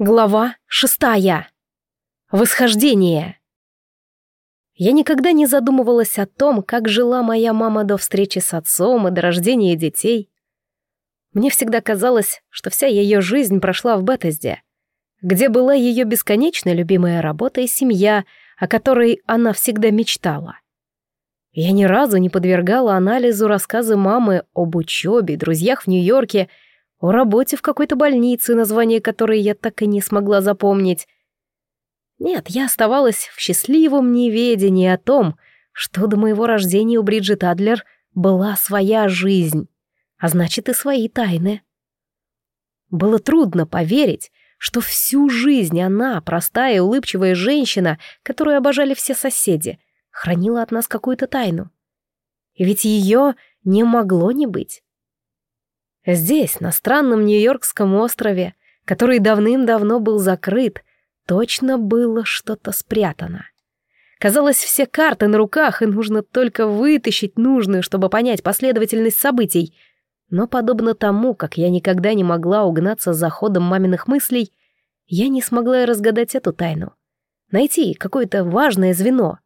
Глава шестая. Восхождение. Я никогда не задумывалась о том, как жила моя мама до встречи с отцом и до рождения детей. Мне всегда казалось, что вся ее жизнь прошла в Бетезде, где была ее бесконечно любимая работа и семья, о которой она всегда мечтала. Я ни разу не подвергала анализу рассказы мамы об учебе, друзьях в Нью-Йорке — о работе в какой-то больнице, название которой я так и не смогла запомнить. Нет, я оставалась в счастливом неведении о том, что до моего рождения у Бриджит Адлер была своя жизнь, а значит и свои тайны. Было трудно поверить, что всю жизнь она, простая и улыбчивая женщина, которую обожали все соседи, хранила от нас какую-то тайну. И ведь ее не могло не быть. Здесь, на странном Нью-Йоркском острове, который давным-давно был закрыт, точно было что-то спрятано. Казалось, все карты на руках, и нужно только вытащить нужную, чтобы понять последовательность событий. Но подобно тому, как я никогда не могла угнаться за ходом маминых мыслей, я не смогла разгадать эту тайну. Найти какое-то важное звено.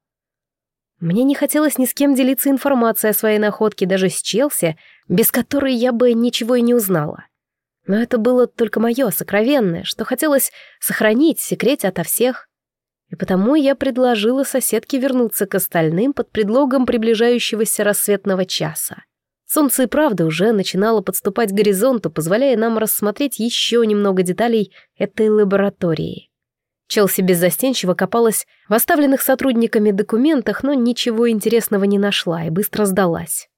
Мне не хотелось ни с кем делиться информацией о своей находке, даже с Челси, без которой я бы ничего и не узнала. Но это было только мое сокровенное, что хотелось сохранить в секрете ото всех. И потому я предложила соседке вернуться к остальным под предлогом приближающегося рассветного часа. Солнце и правда уже начинало подступать к горизонту, позволяя нам рассмотреть еще немного деталей этой лаборатории. Челси беззастенчиво копалась в оставленных сотрудниками документах, но ничего интересного не нашла и быстро сдалась.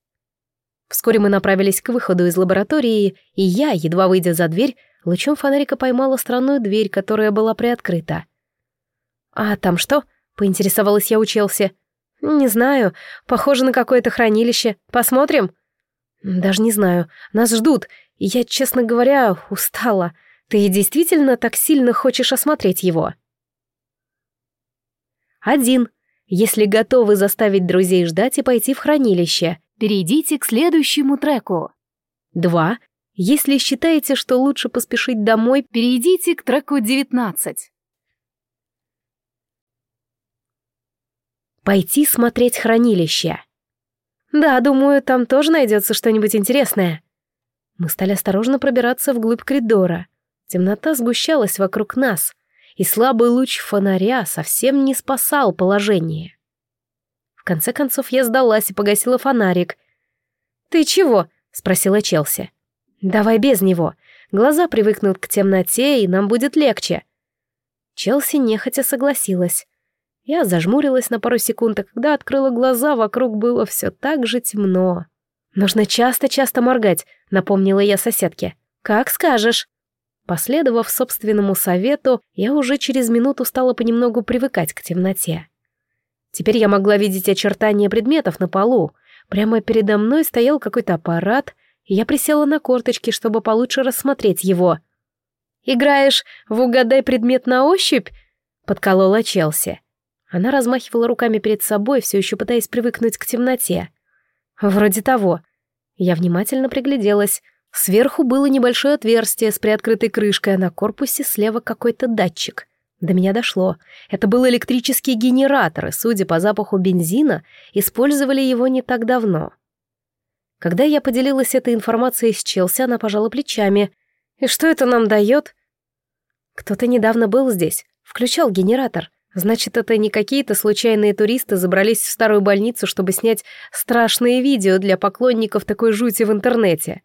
Вскоре мы направились к выходу из лаборатории, и я, едва выйдя за дверь, лучом фонарика поймала странную дверь, которая была приоткрыта. «А там что?» — поинтересовалась я у Челси. «Не знаю. Похоже на какое-то хранилище. Посмотрим?» «Даже не знаю. Нас ждут, я, честно говоря, устала. Ты действительно так сильно хочешь осмотреть его?» Один. Если готовы заставить друзей ждать и пойти в хранилище, перейдите к следующему треку. 2. Если считаете, что лучше поспешить домой, перейдите к треку 19. Пойти смотреть хранилище. Да, думаю, там тоже найдется что-нибудь интересное. Мы стали осторожно пробираться вглубь коридора. Темнота сгущалась вокруг нас, и слабый луч фонаря совсем не спасал положение. В конце концов я сдалась и погасила фонарик. «Ты чего?» — спросила Челси. «Давай без него. Глаза привыкнут к темноте, и нам будет легче». Челси нехотя согласилась. Я зажмурилась на пару секунд, а когда открыла глаза, вокруг было все так же темно. «Нужно часто-часто моргать», — напомнила я соседке. «Как скажешь». Последовав собственному совету, я уже через минуту стала понемногу привыкать к темноте. Теперь я могла видеть очертания предметов на полу. Прямо передо мной стоял какой-то аппарат, и я присела на корточки, чтобы получше рассмотреть его. «Играешь в «Угадай предмет на ощупь»?» — подколола Челси. Она размахивала руками перед собой, все еще пытаясь привыкнуть к темноте. «Вроде того». Я внимательно пригляделась. Сверху было небольшое отверстие с приоткрытой крышкой, а на корпусе слева какой-то датчик. До меня дошло. Это был электрический генератор, и, судя по запаху бензина, использовали его не так давно. Когда я поделилась этой информацией с Челси, она пожала плечами. «И что это нам дает?» «Кто-то недавно был здесь, включал генератор. Значит, это не какие-то случайные туристы забрались в старую больницу, чтобы снять страшные видео для поклонников такой жути в интернете».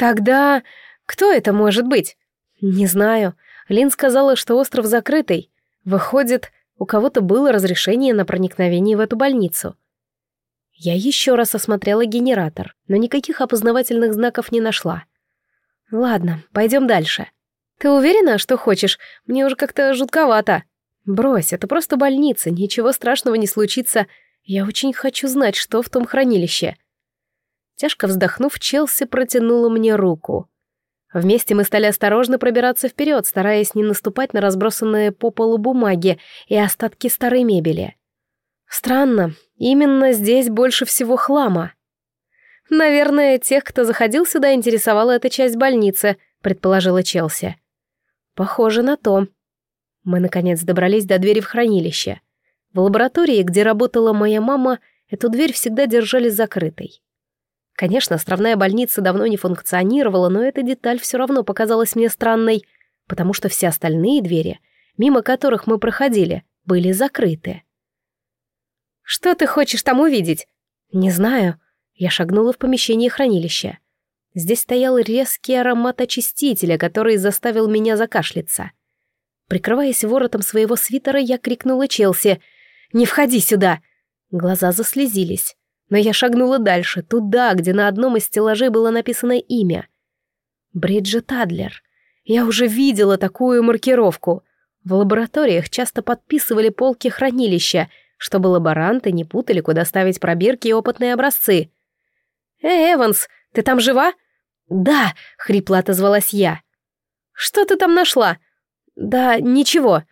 «Тогда кто это может быть?» «Не знаю. Лин сказала, что остров закрытый. Выходит, у кого-то было разрешение на проникновение в эту больницу. Я еще раз осмотрела генератор, но никаких опознавательных знаков не нашла. Ладно, пойдем дальше. Ты уверена, что хочешь? Мне уже как-то жутковато. Брось, это просто больница, ничего страшного не случится. Я очень хочу знать, что в том хранилище. Тяжко вздохнув, Челси протянула мне руку. Вместе мы стали осторожно пробираться вперед, стараясь не наступать на разбросанные по полу бумаги и остатки старой мебели. Странно, именно здесь больше всего хлама. Наверное, тех, кто заходил сюда, интересовала эта часть больницы, предположила Челси. Похоже на то. Мы, наконец, добрались до двери в хранилище. В лаборатории, где работала моя мама, эту дверь всегда держали закрытой. Конечно, островная больница давно не функционировала, но эта деталь все равно показалась мне странной, потому что все остальные двери, мимо которых мы проходили, были закрыты. «Что ты хочешь там увидеть?» «Не знаю». Я шагнула в помещение хранилища. Здесь стоял резкий аромат очистителя, который заставил меня закашляться. Прикрываясь воротом своего свитера, я крикнула Челси. «Не входи сюда!» Глаза заслезились. Но я шагнула дальше, туда, где на одном из стеллажей было написано имя. Бриджит Адлер. Я уже видела такую маркировку. В лабораториях часто подписывали полки хранилища, чтобы лаборанты не путали, куда ставить пробирки и опытные образцы. «Эй, Эванс, ты там жива?» «Да», — хрипло отозвалась я. «Что ты там нашла?» «Да, ничего».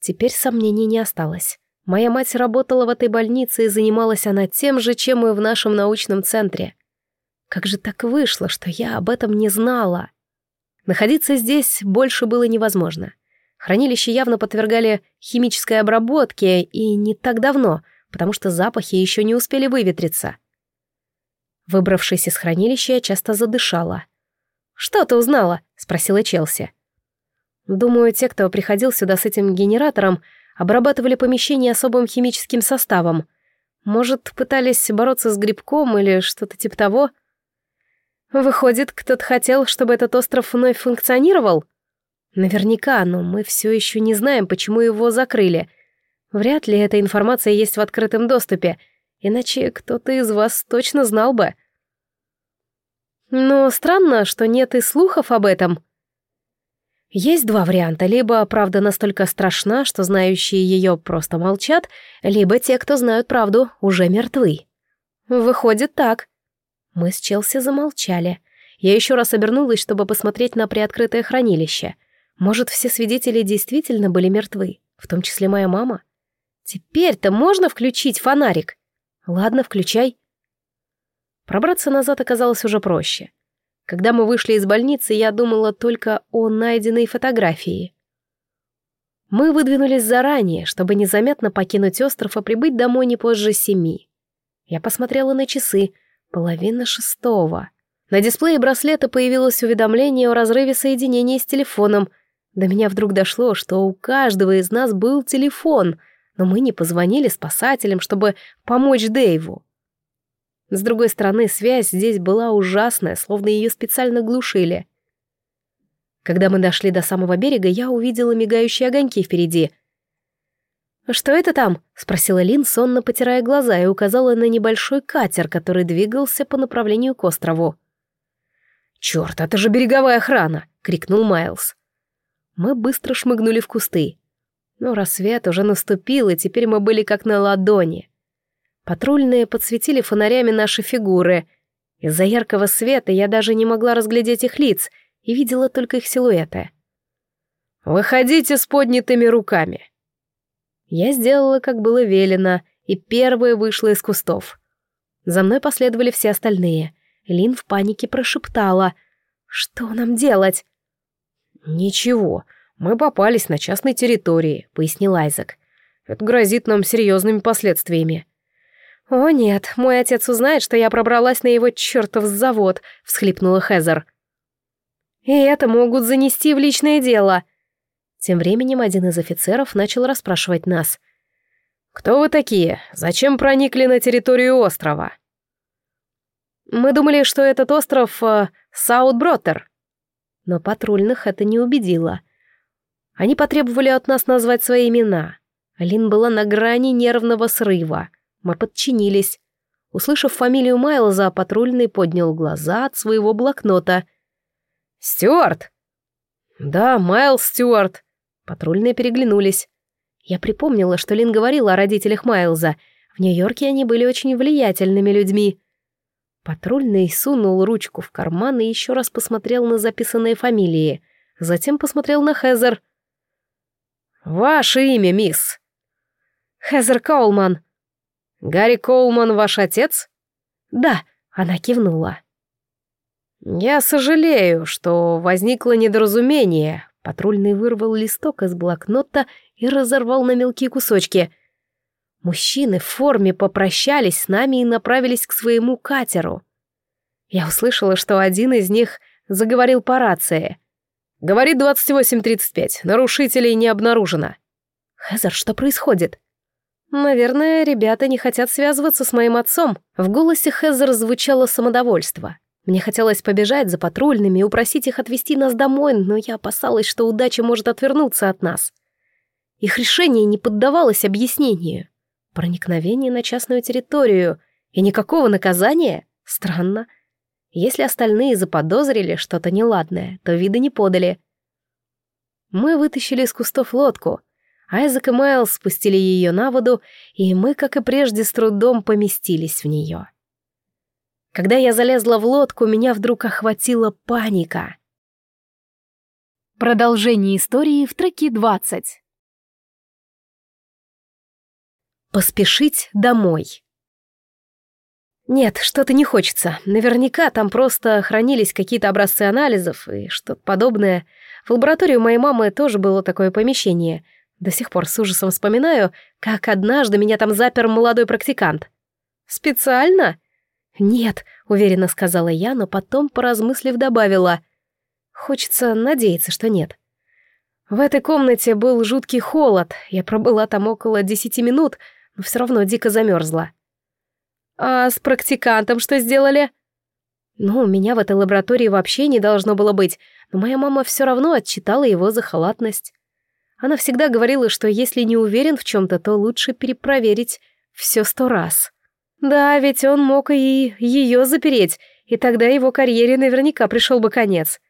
Теперь сомнений не осталось. Моя мать работала в этой больнице и занималась она тем же, чем и в нашем научном центре. Как же так вышло, что я об этом не знала? Находиться здесь больше было невозможно. Хранилище явно подвергали химической обработке и не так давно, потому что запахи еще не успели выветриться. Выбравшись из хранилища, я часто задышала. «Что ты узнала?» — спросила Челси. «Думаю, те, кто приходил сюда с этим генератором, обрабатывали помещение особым химическим составом. Может, пытались бороться с грибком или что-то типа того?» «Выходит, кто-то хотел, чтобы этот остров вновь функционировал?» «Наверняка, но мы все еще не знаем, почему его закрыли. Вряд ли эта информация есть в открытом доступе, иначе кто-то из вас точно знал бы». Но странно, что нет и слухов об этом. Есть два варианта. Либо правда настолько страшна, что знающие ее просто молчат, либо те, кто знают правду, уже мертвы. Выходит так. Мы с Челси замолчали. Я еще раз обернулась, чтобы посмотреть на приоткрытое хранилище. Может, все свидетели действительно были мертвы, в том числе моя мама? Теперь-то можно включить фонарик? Ладно, включай. Пробраться назад оказалось уже проще. Когда мы вышли из больницы, я думала только о найденной фотографии. Мы выдвинулись заранее, чтобы незаметно покинуть остров и прибыть домой не позже семи. Я посмотрела на часы, половина шестого. На дисплее браслета появилось уведомление о разрыве соединения с телефоном. До меня вдруг дошло, что у каждого из нас был телефон, но мы не позвонили спасателям, чтобы помочь Дэйву. С другой стороны, связь здесь была ужасная, словно ее специально глушили. Когда мы дошли до самого берега, я увидела мигающие огоньки впереди. «Что это там?» — спросила Лин, сонно потирая глаза, и указала на небольшой катер, который двигался по направлению к острову. «Чёрт, это же береговая охрана!» — крикнул Майлз. Мы быстро шмыгнули в кусты. Но рассвет уже наступил, и теперь мы были как на ладони. Патрульные подсветили фонарями наши фигуры. Из-за яркого света я даже не могла разглядеть их лиц и видела только их силуэты. «Выходите с поднятыми руками!» Я сделала, как было велено, и первая вышла из кустов. За мной последовали все остальные. Лин в панике прошептала. «Что нам делать?» «Ничего, мы попались на частной территории», — пояснил Айзек. «Это грозит нам серьезными последствиями. «О нет, мой отец узнает, что я пробралась на его чертов завод», — всхлипнула Хезер. «И это могут занести в личное дело». Тем временем один из офицеров начал расспрашивать нас. «Кто вы такие? Зачем проникли на территорию острова?» «Мы думали, что этот остров э, Саутброттер». Но патрульных это не убедило. Они потребовали от нас назвать свои имена. Лин была на грани нервного срыва — мы подчинились. Услышав фамилию Майлза, патрульный поднял глаза от своего блокнота. «Стюарт!» «Да, Майлз Стюарт!» Патрульные переглянулись. Я припомнила, что Лин говорила о родителях Майлза. В Нью-Йорке они были очень влиятельными людьми. Патрульный сунул ручку в карман и еще раз посмотрел на записанные фамилии. Затем посмотрел на Хезер. «Ваше имя, мисс?» «Хезер Коулман», «Гарри Коулман ваш отец?» «Да», — она кивнула. «Я сожалею, что возникло недоразумение. Патрульный вырвал листок из блокнота и разорвал на мелкие кусочки. Мужчины в форме попрощались с нами и направились к своему катеру. Я услышала, что один из них заговорил по рации. «Говорит 28.35. Нарушителей не обнаружено». «Хезер, что происходит?» «Наверное, ребята не хотят связываться с моим отцом». В голосе Хезер звучало самодовольство. Мне хотелось побежать за патрульными и упросить их отвезти нас домой, но я опасалась, что удача может отвернуться от нас. Их решение не поддавалось объяснению. Проникновение на частную территорию и никакого наказания? Странно. Если остальные заподозрили что-то неладное, то вида не подали. Мы вытащили из кустов лодку. Айзек и Майлз спустили ее на воду, и мы, как и прежде, с трудом поместились в нее. Когда я залезла в лодку, меня вдруг охватила паника. Продолжение истории в треке 20. Поспешить домой. Нет, что-то не хочется. Наверняка там просто хранились какие-то образцы анализов и что-то подобное. В лаборатории у моей мамы тоже было такое помещение. До сих пор с ужасом вспоминаю, как однажды меня там запер молодой практикант. «Специально?» «Нет», — уверенно сказала я, но потом, поразмыслив, добавила. «Хочется надеяться, что нет». В этой комнате был жуткий холод. Я пробыла там около десяти минут, но все равно дико замерзла. «А с практикантом что сделали?» «Ну, меня в этой лаборатории вообще не должно было быть, но моя мама все равно отчитала его за халатность. Она всегда говорила, что если не уверен в чем-то, то лучше перепроверить все сто раз. Да, ведь он мог и ее запереть, и тогда его карьере наверняка пришел бы конец.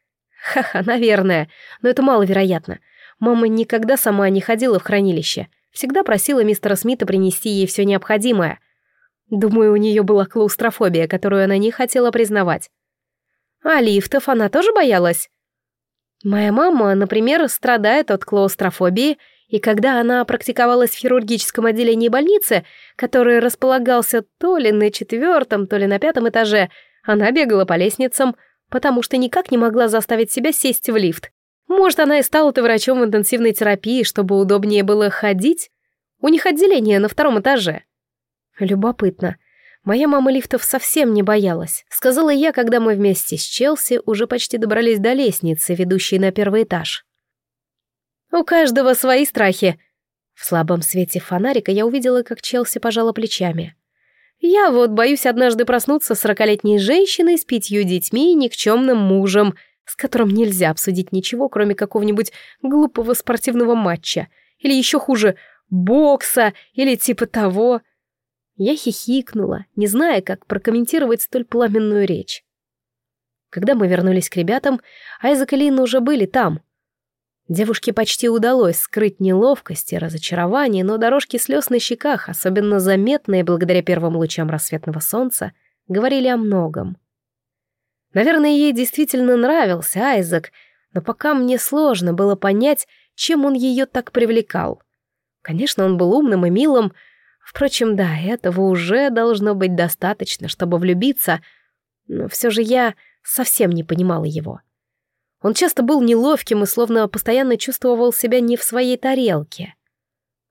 Ха-ха, наверное, но это маловероятно. Мама никогда сама не ходила в хранилище, всегда просила мистера Смита принести ей все необходимое, Думаю, у нее была клаустрофобия, которую она не хотела признавать. А лифтов она тоже боялась? Моя мама, например, страдает от клаустрофобии, и когда она практиковалась в хирургическом отделении больницы, который располагался то ли на четвертом, то ли на пятом этаже, она бегала по лестницам, потому что никак не могла заставить себя сесть в лифт. Может, она и стала-то врачом в интенсивной терапии, чтобы удобнее было ходить? У них отделение на втором этаже. Любопытно. Моя мама лифтов совсем не боялась, сказала я, когда мы вместе с Челси уже почти добрались до лестницы, ведущей на первый этаж. У каждого свои страхи. В слабом свете фонарика я увидела, как Челси пожала плечами. Я вот боюсь однажды проснуться сорокалетней женщиной с пятью детьми и никчемным мужем, с которым нельзя обсудить ничего, кроме какого-нибудь глупого спортивного матча, или еще хуже, бокса, или типа того — я хихикнула, не зная, как прокомментировать столь пламенную речь. Когда мы вернулись к ребятам, Айзек и Лин уже были там. Девушке почти удалось скрыть неловкость и разочарование, но дорожки слез на щеках, особенно заметные благодаря первым лучам рассветного солнца, говорили о многом. Наверное, ей действительно нравился Айзек, но пока мне сложно было понять, чем он ее так привлекал. Конечно, он был умным и милым, Впрочем, да, этого уже должно быть достаточно, чтобы влюбиться, но все же я совсем не понимала его. Он часто был неловким и словно постоянно чувствовал себя не в своей тарелке.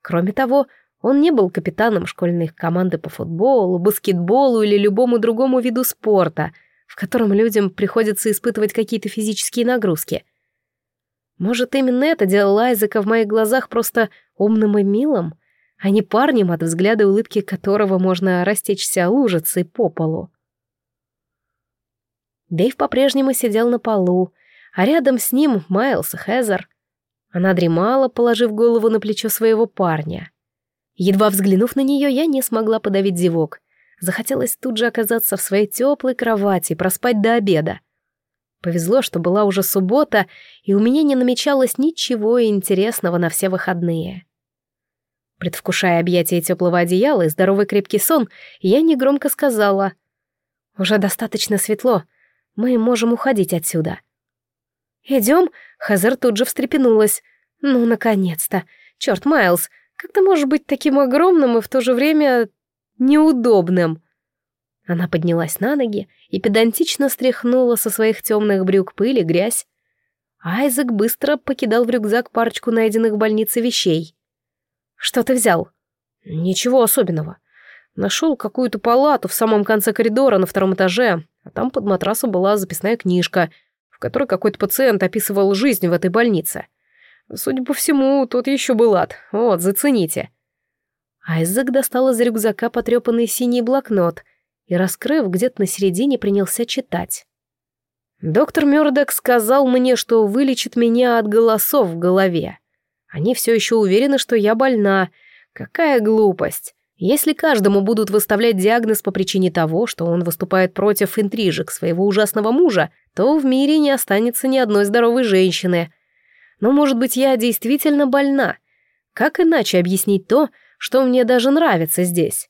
Кроме того, он не был капитаном школьной команды по футболу, баскетболу или любому другому виду спорта, в котором людям приходится испытывать какие-то физические нагрузки. Может, именно это делало Айзека в моих глазах просто умным и милым — а не парнем, от взгляда улыбки которого можно растечься лужицей по полу. Дэйв по-прежнему сидел на полу, а рядом с ним Майлз и Хезер. Она дремала, положив голову на плечо своего парня. Едва взглянув на нее, я не смогла подавить зевок. Захотелось тут же оказаться в своей теплой кровати и проспать до обеда. Повезло, что была уже суббота, и у меня не намечалось ничего интересного на все выходные. Предвкушая объятия теплого одеяла и здоровый крепкий сон, я негромко сказала. «Уже достаточно светло. Мы можем уходить отсюда». «Идем?» — Хазер тут же встрепенулась. «Ну, наконец-то! Черт, Майлз, как ты можешь быть таким огромным и в то же время неудобным?» Она поднялась на ноги и педантично стряхнула со своих темных брюк пыль и грязь. Айзек быстро покидал в рюкзак парочку найденных в больнице вещей. «Что ты взял?» «Ничего особенного. Нашел какую-то палату в самом конце коридора на втором этаже, а там под матрасом была записная книжка, в которой какой-то пациент описывал жизнь в этой больнице. Судя по всему, тут еще был ад. Вот, зацените». Айзек достал из рюкзака потрепанный синий блокнот и, раскрыв где-то на середине, принялся читать. Доктор Мёрдок сказал мне, что вылечит меня от голосов в голове. Они все еще уверены, что я больна. Какая глупость. Если каждому будут выставлять диагноз по причине того, что он выступает против интрижек своего ужасного мужа, то в мире не останется ни одной здоровой женщины. Но, может быть, я действительно больна. Как иначе объяснить то, что мне даже нравится здесь?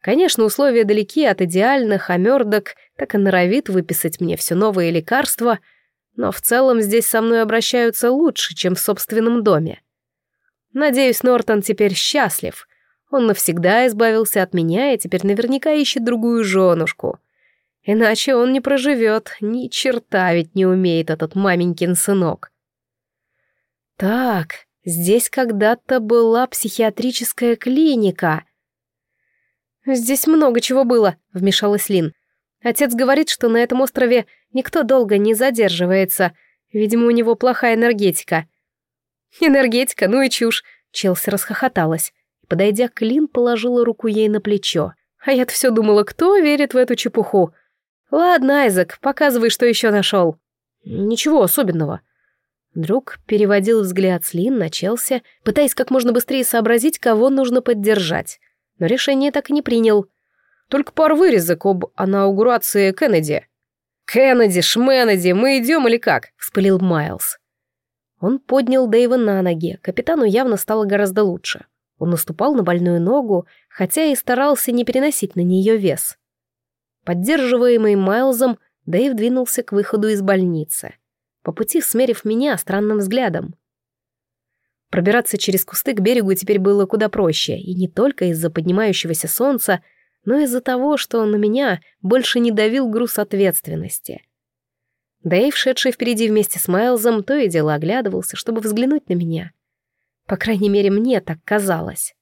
Конечно, условия далеки от идеальных, а Мёрдок так и норовит выписать мне все новые лекарства, но в целом здесь со мной обращаются лучше, чем в собственном доме. Надеюсь, Нортон теперь счастлив. Он навсегда избавился от меня и теперь наверняка ищет другую женушку. Иначе он не проживет, ни черта ведь не умеет этот маменькин сынок. Так, здесь когда-то была психиатрическая клиника — «Здесь много чего было», — вмешалась Лин. «Отец говорит, что на этом острове никто долго не задерживается. Видимо, у него плохая энергетика». «Энергетика, ну и чушь», — Челси расхохоталась. Подойдя к Лин, положила руку ей на плечо. А я-то все думала, кто верит в эту чепуху. «Ладно, Айзек, показывай, что еще нашел». «Ничего особенного». Друг переводил взгляд с Лин на Челси, пытаясь как можно быстрее сообразить, кого нужно поддержать но решение так и не принял. Только пару вырезок об инаугурации Кеннеди. «Кеннеди, Шменнеди, мы идем или как?» — вспылил Майлз. Он поднял Дэйва на ноги, капитану явно стало гораздо лучше. Он наступал на больную ногу, хотя и старался не переносить на нее вес. Поддерживаемый Майлзом, Дэйв двинулся к выходу из больницы, по пути смерив меня странным взглядом. Пробираться через кусты к берегу теперь было куда проще, и не только из-за поднимающегося солнца, но из-за того, что на меня больше не давил груз ответственности. Дэйв, шедший впереди вместе с Майлзом, то и дело оглядывался, чтобы взглянуть на меня. По крайней мере, мне так казалось.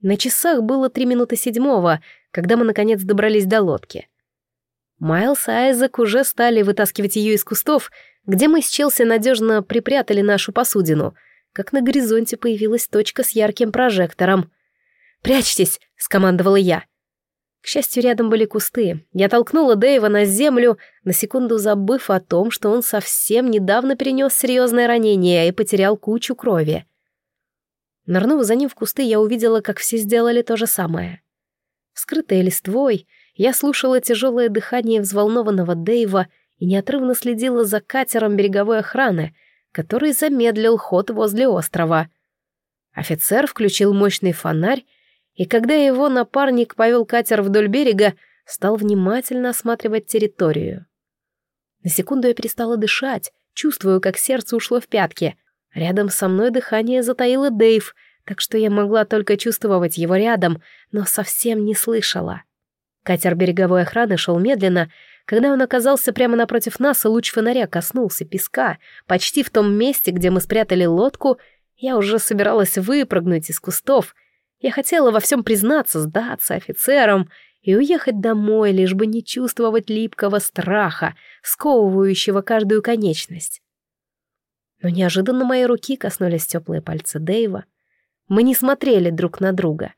На часах было три минуты седьмого, когда мы наконец добрались до лодки. Майлз и Айзек уже стали вытаскивать ее из кустов, где мы с Челси надежно припрятали нашу посудину, как на горизонте появилась точка с ярким прожектором. «Прячьтесь!» — скомандовала я. К счастью, рядом были кусты. Я толкнула Дэйва на землю, на секунду забыв о том, что он совсем недавно перенес серьезное ранение и потерял кучу крови. Нырнув за ним в кусты, я увидела, как все сделали то же самое. Скрытая листвой, я слушала тяжелое дыхание взволнованного Дэйва и неотрывно следила за катером береговой охраны, который замедлил ход возле острова. Офицер включил мощный фонарь, и когда его напарник повел катер вдоль берега, стал внимательно осматривать территорию. На секунду я перестала дышать, чувствую, как сердце ушло в пятки. Рядом со мной дыхание затаило Дэйв, так что я могла только чувствовать его рядом, но совсем не слышала. Катер береговой охраны шел медленно, когда он оказался прямо напротив нас, и луч фонаря коснулся песка, почти в том месте, где мы спрятали лодку, я уже собиралась выпрыгнуть из кустов. Я хотела во всем признаться, сдаться офицерам и уехать домой, лишь бы не чувствовать липкого страха, сковывающего каждую конечность. Но неожиданно мои руки коснулись теплые пальцы Дэйва. Мы не смотрели друг на друга.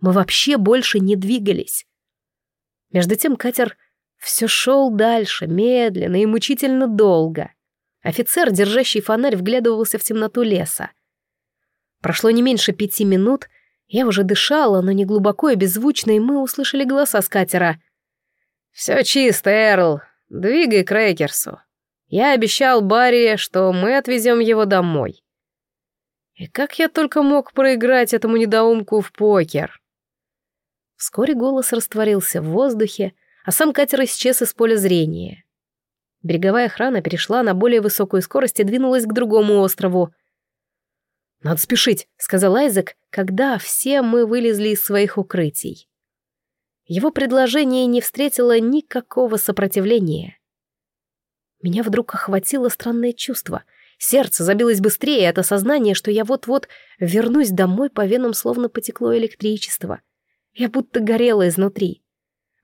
Мы вообще больше не двигались. Между тем катер все шел дальше, медленно и мучительно долго. Офицер, держащий фонарь, вглядывался в темноту леса. Прошло не меньше пяти минут, я уже дышала, но не глубоко и беззвучно, и мы услышали голоса с катера. «Все чисто, Эрл. Двигай к Рейкерсу. Я обещал Барри, что мы отвезем его домой». И как я только мог проиграть этому недоумку в покер? Вскоре голос растворился в воздухе, а сам катер исчез из поля зрения. Береговая охрана перешла на более высокую скорость и двинулась к другому острову. «Надо спешить», — сказал Айзек, когда все мы вылезли из своих укрытий. Его предложение не встретило никакого сопротивления. Меня вдруг охватило странное чувство. Сердце забилось быстрее от осознания, что я вот-вот вернусь домой, по венам словно потекло электричество. Я будто горела изнутри.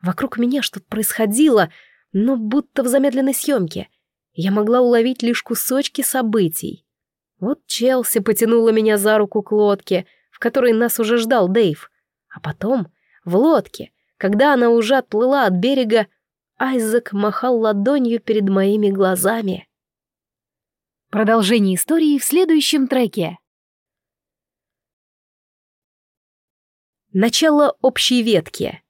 Вокруг меня что-то происходило, но будто в замедленной съемке. Я могла уловить лишь кусочки событий. Вот Челси потянула меня за руку к лодке, в которой нас уже ждал Дэйв. А потом, в лодке, когда она уже отплыла от берега, Айзек махал ладонью перед моими глазами. Продолжение истории в следующем треке. Начало общей ветки.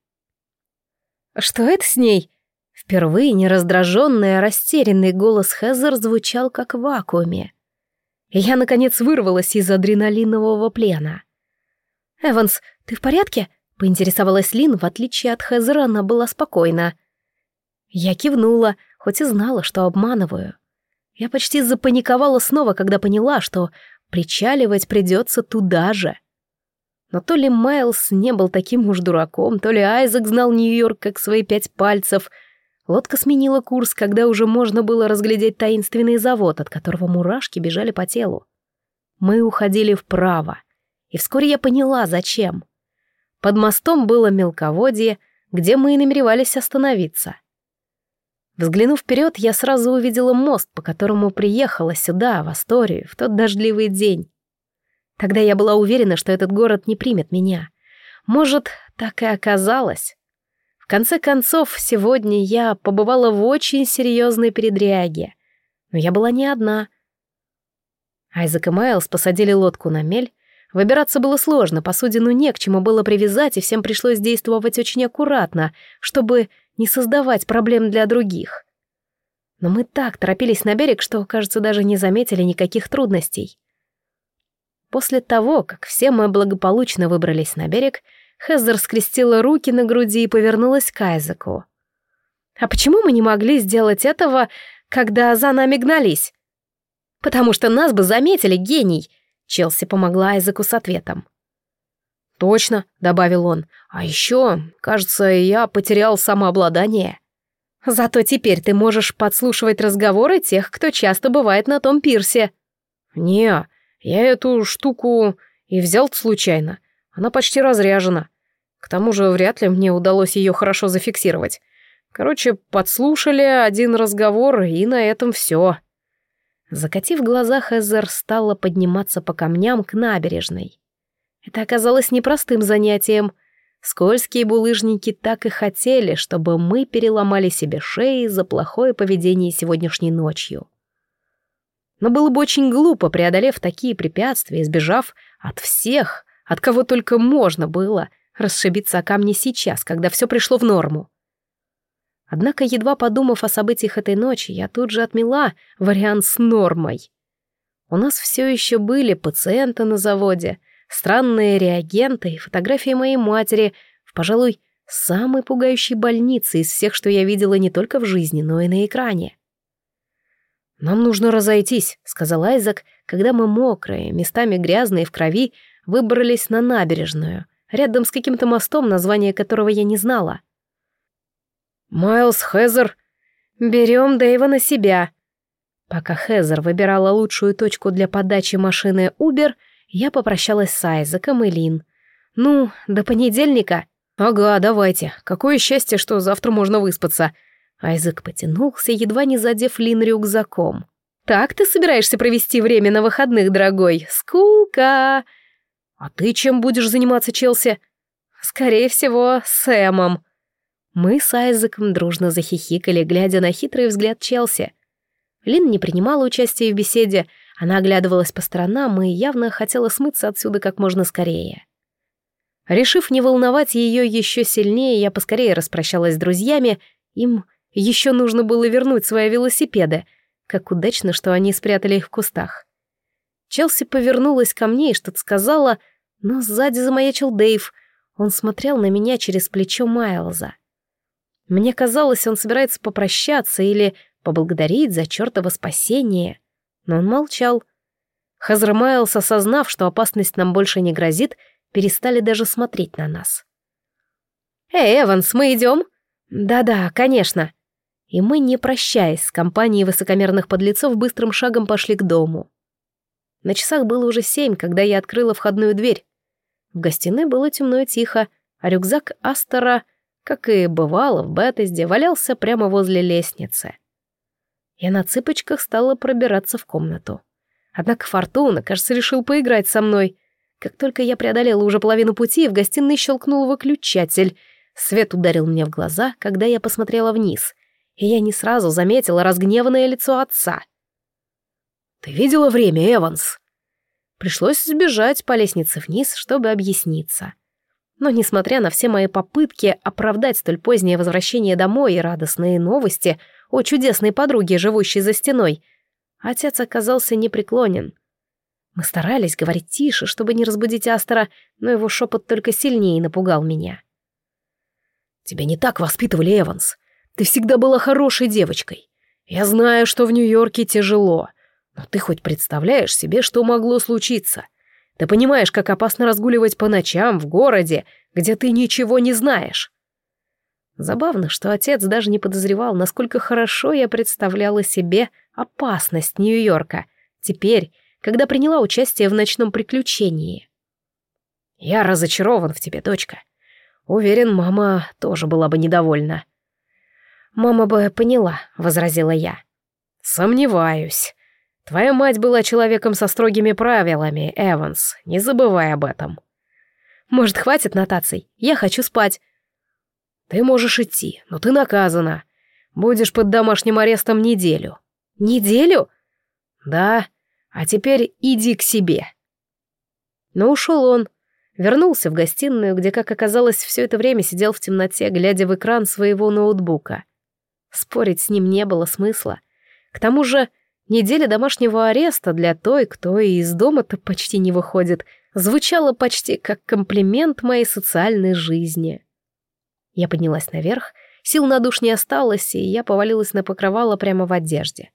«Что это с ней?» Впервые нераздраженный, а растерянный голос Хезер звучал как в вакууме. Я, наконец, вырвалась из адреналинового плена. «Эванс, ты в порядке?» — поинтересовалась Лин, в отличие от Хезера, она была спокойна. Я кивнула, хоть и знала, что обманываю. Я почти запаниковала снова, когда поняла, что причаливать придется туда же. Но то ли Майлз не был таким уж дураком, то ли Айзек знал Нью-Йорк как свои пять пальцев. Лодка сменила курс, когда уже можно было разглядеть таинственный завод, от которого мурашки бежали по телу. Мы уходили вправо, и вскоре я поняла, зачем. Под мостом было мелководье, где мы и намеревались остановиться. Взглянув вперед, я сразу увидела мост, по которому приехала сюда, в Асторию, в тот дождливый день. Тогда я была уверена, что этот город не примет меня. Может, так и оказалось. Конце концов, сегодня я побывала в очень серьезной передряге. Но я была не одна. Айзек и Майлз посадили лодку на мель. Выбираться было сложно, посудину не к чему было привязать, и всем пришлось действовать очень аккуратно, чтобы не создавать проблем для других. Но мы так торопились на берег, что, кажется, даже не заметили никаких трудностей. После того, как все мы благополучно выбрались на берег, Хезер скрестила руки на груди и повернулась к Айзеку. «А почему мы не могли сделать этого, когда за нами гнались?» «Потому что нас бы заметили, гений!» Челси помогла Айзеку с ответом. «Точно», — добавил он. «А еще, кажется, я потерял самообладание». «Зато теперь ты можешь подслушивать разговоры тех, кто часто бывает на том пирсе». «Не, я эту штуку и взял случайно. Она почти разряжена. К тому же вряд ли мне удалось ее хорошо зафиксировать. Короче, подслушали один разговор, и на этом все». Закатив глаза, Хезер стала подниматься по камням к набережной. Это оказалось непростым занятием. Скользкие булыжники так и хотели, чтобы мы переломали себе шеи за плохое поведение сегодняшней ночью. Но было бы очень глупо, преодолев такие препятствия, избежав от всех, от кого только можно было, расшибиться о камни сейчас, когда все пришло в норму. Однако, едва подумав о событиях этой ночи, я тут же отмела вариант с нормой. У нас все еще были пациенты на заводе — странные реагенты и фотографии моей матери в, пожалуй, самой пугающей больнице из всех, что я видела не только в жизни, но и на экране. «Нам нужно разойтись», — сказал Айзек, когда мы мокрые, местами грязные в крови, выбрались на набережную, рядом с каким-то мостом, название которого я не знала. «Майлз Хезер, берем Дэйва на себя». Пока Хезер выбирала лучшую точку для подачи машины Uber, я попрощалась с Айзеком и Лин. «Ну, до понедельника?» «Ага, давайте. Какое счастье, что завтра можно выспаться». Айзек потянулся, едва не задев Лин рюкзаком. «Так ты собираешься провести время на выходных, дорогой? Скука!» «А ты чем будешь заниматься, Челси?» «Скорее всего, Сэмом». Мы с Айзеком дружно захихикали, глядя на хитрый взгляд Челси. Лин не принимала участия в беседе, она оглядывалась по сторонам и явно хотела смыться отсюда как можно скорее. Решив не волновать ее еще сильнее, я поскорее распрощалась с друзьями. Им еще нужно было вернуть свои велосипеды. Как удачно, что они спрятали их в кустах. Челси повернулась ко мне и что-то сказала, но сзади замаячил Дэйв. Он смотрел на меня через плечо Майлза. Мне казалось, он собирается попрощаться или поблагодарить за чертово спасение но он молчал. Хазр Майлз, осознав, что опасность нам больше не грозит, перестали даже смотреть на нас. «Эй, Эванс, мы идем?» «Да-да, конечно». И мы, не прощаясь с компанией высокомерных подлецов, быстрым шагом пошли к дому. На часах было уже семь, когда я открыла входную дверь. В гостиной было темно и тихо, а рюкзак Астера, как и бывало в Бетезде, валялся прямо возле лестницы. Я на цыпочках стала пробираться в комнату. Однако Фортуна, кажется, решил поиграть со мной. Как только я преодолела уже половину пути, в гостиной щелкнул выключатель. Свет ударил мне в глаза, когда я посмотрела вниз, и я не сразу заметила разгневанное лицо отца. «Ты видела время, Эванс?» Пришлось сбежать по лестнице вниз, чтобы объясниться. Но, несмотря на все мои попытки оправдать столь позднее возвращение домой и радостные новости о чудесной подруге, живущей за стеной, отец оказался непреклонен. Мы старались говорить тише, чтобы не разбудить Астера, но его шепот только сильнее напугал меня. «Тебя не так воспитывали, Эванс. Ты всегда была хорошей девочкой. Я знаю, что в Нью-Йорке тяжело, но ты хоть представляешь себе, что могло случиться? Ты понимаешь, как опасно разгуливать по ночам в городе, где ты ничего не знаешь?» Забавно, что отец даже не подозревал, насколько хорошо я представляла себе опасность Нью-Йорка. Теперь, когда приняла участие в ночном приключении. «Я разочарован в тебе, дочка. Уверен, мама тоже была бы недовольна». «Мама бы поняла», — возразила я. «Сомневаюсь. Твоя мать была человеком со строгими правилами, Эванс, не забывай об этом». «Может, хватит нотаций? Я хочу спать». «Ты можешь идти, но ты наказана. Будешь под домашним арестом неделю». «Неделю?» «Да, а теперь иди к себе». Но ушел он. Вернулся в гостиную, где, как оказалось, все это время сидел в темноте, глядя в экран своего ноутбука. Спорить с ним не было смысла. К тому же, неделя домашнего ареста для той, кто и из дома-то почти не выходит, звучала почти как комплимент моей социальной жизни. Я поднялась наверх, сил на душ не осталось, и я повалилась на покрывало прямо в одежде.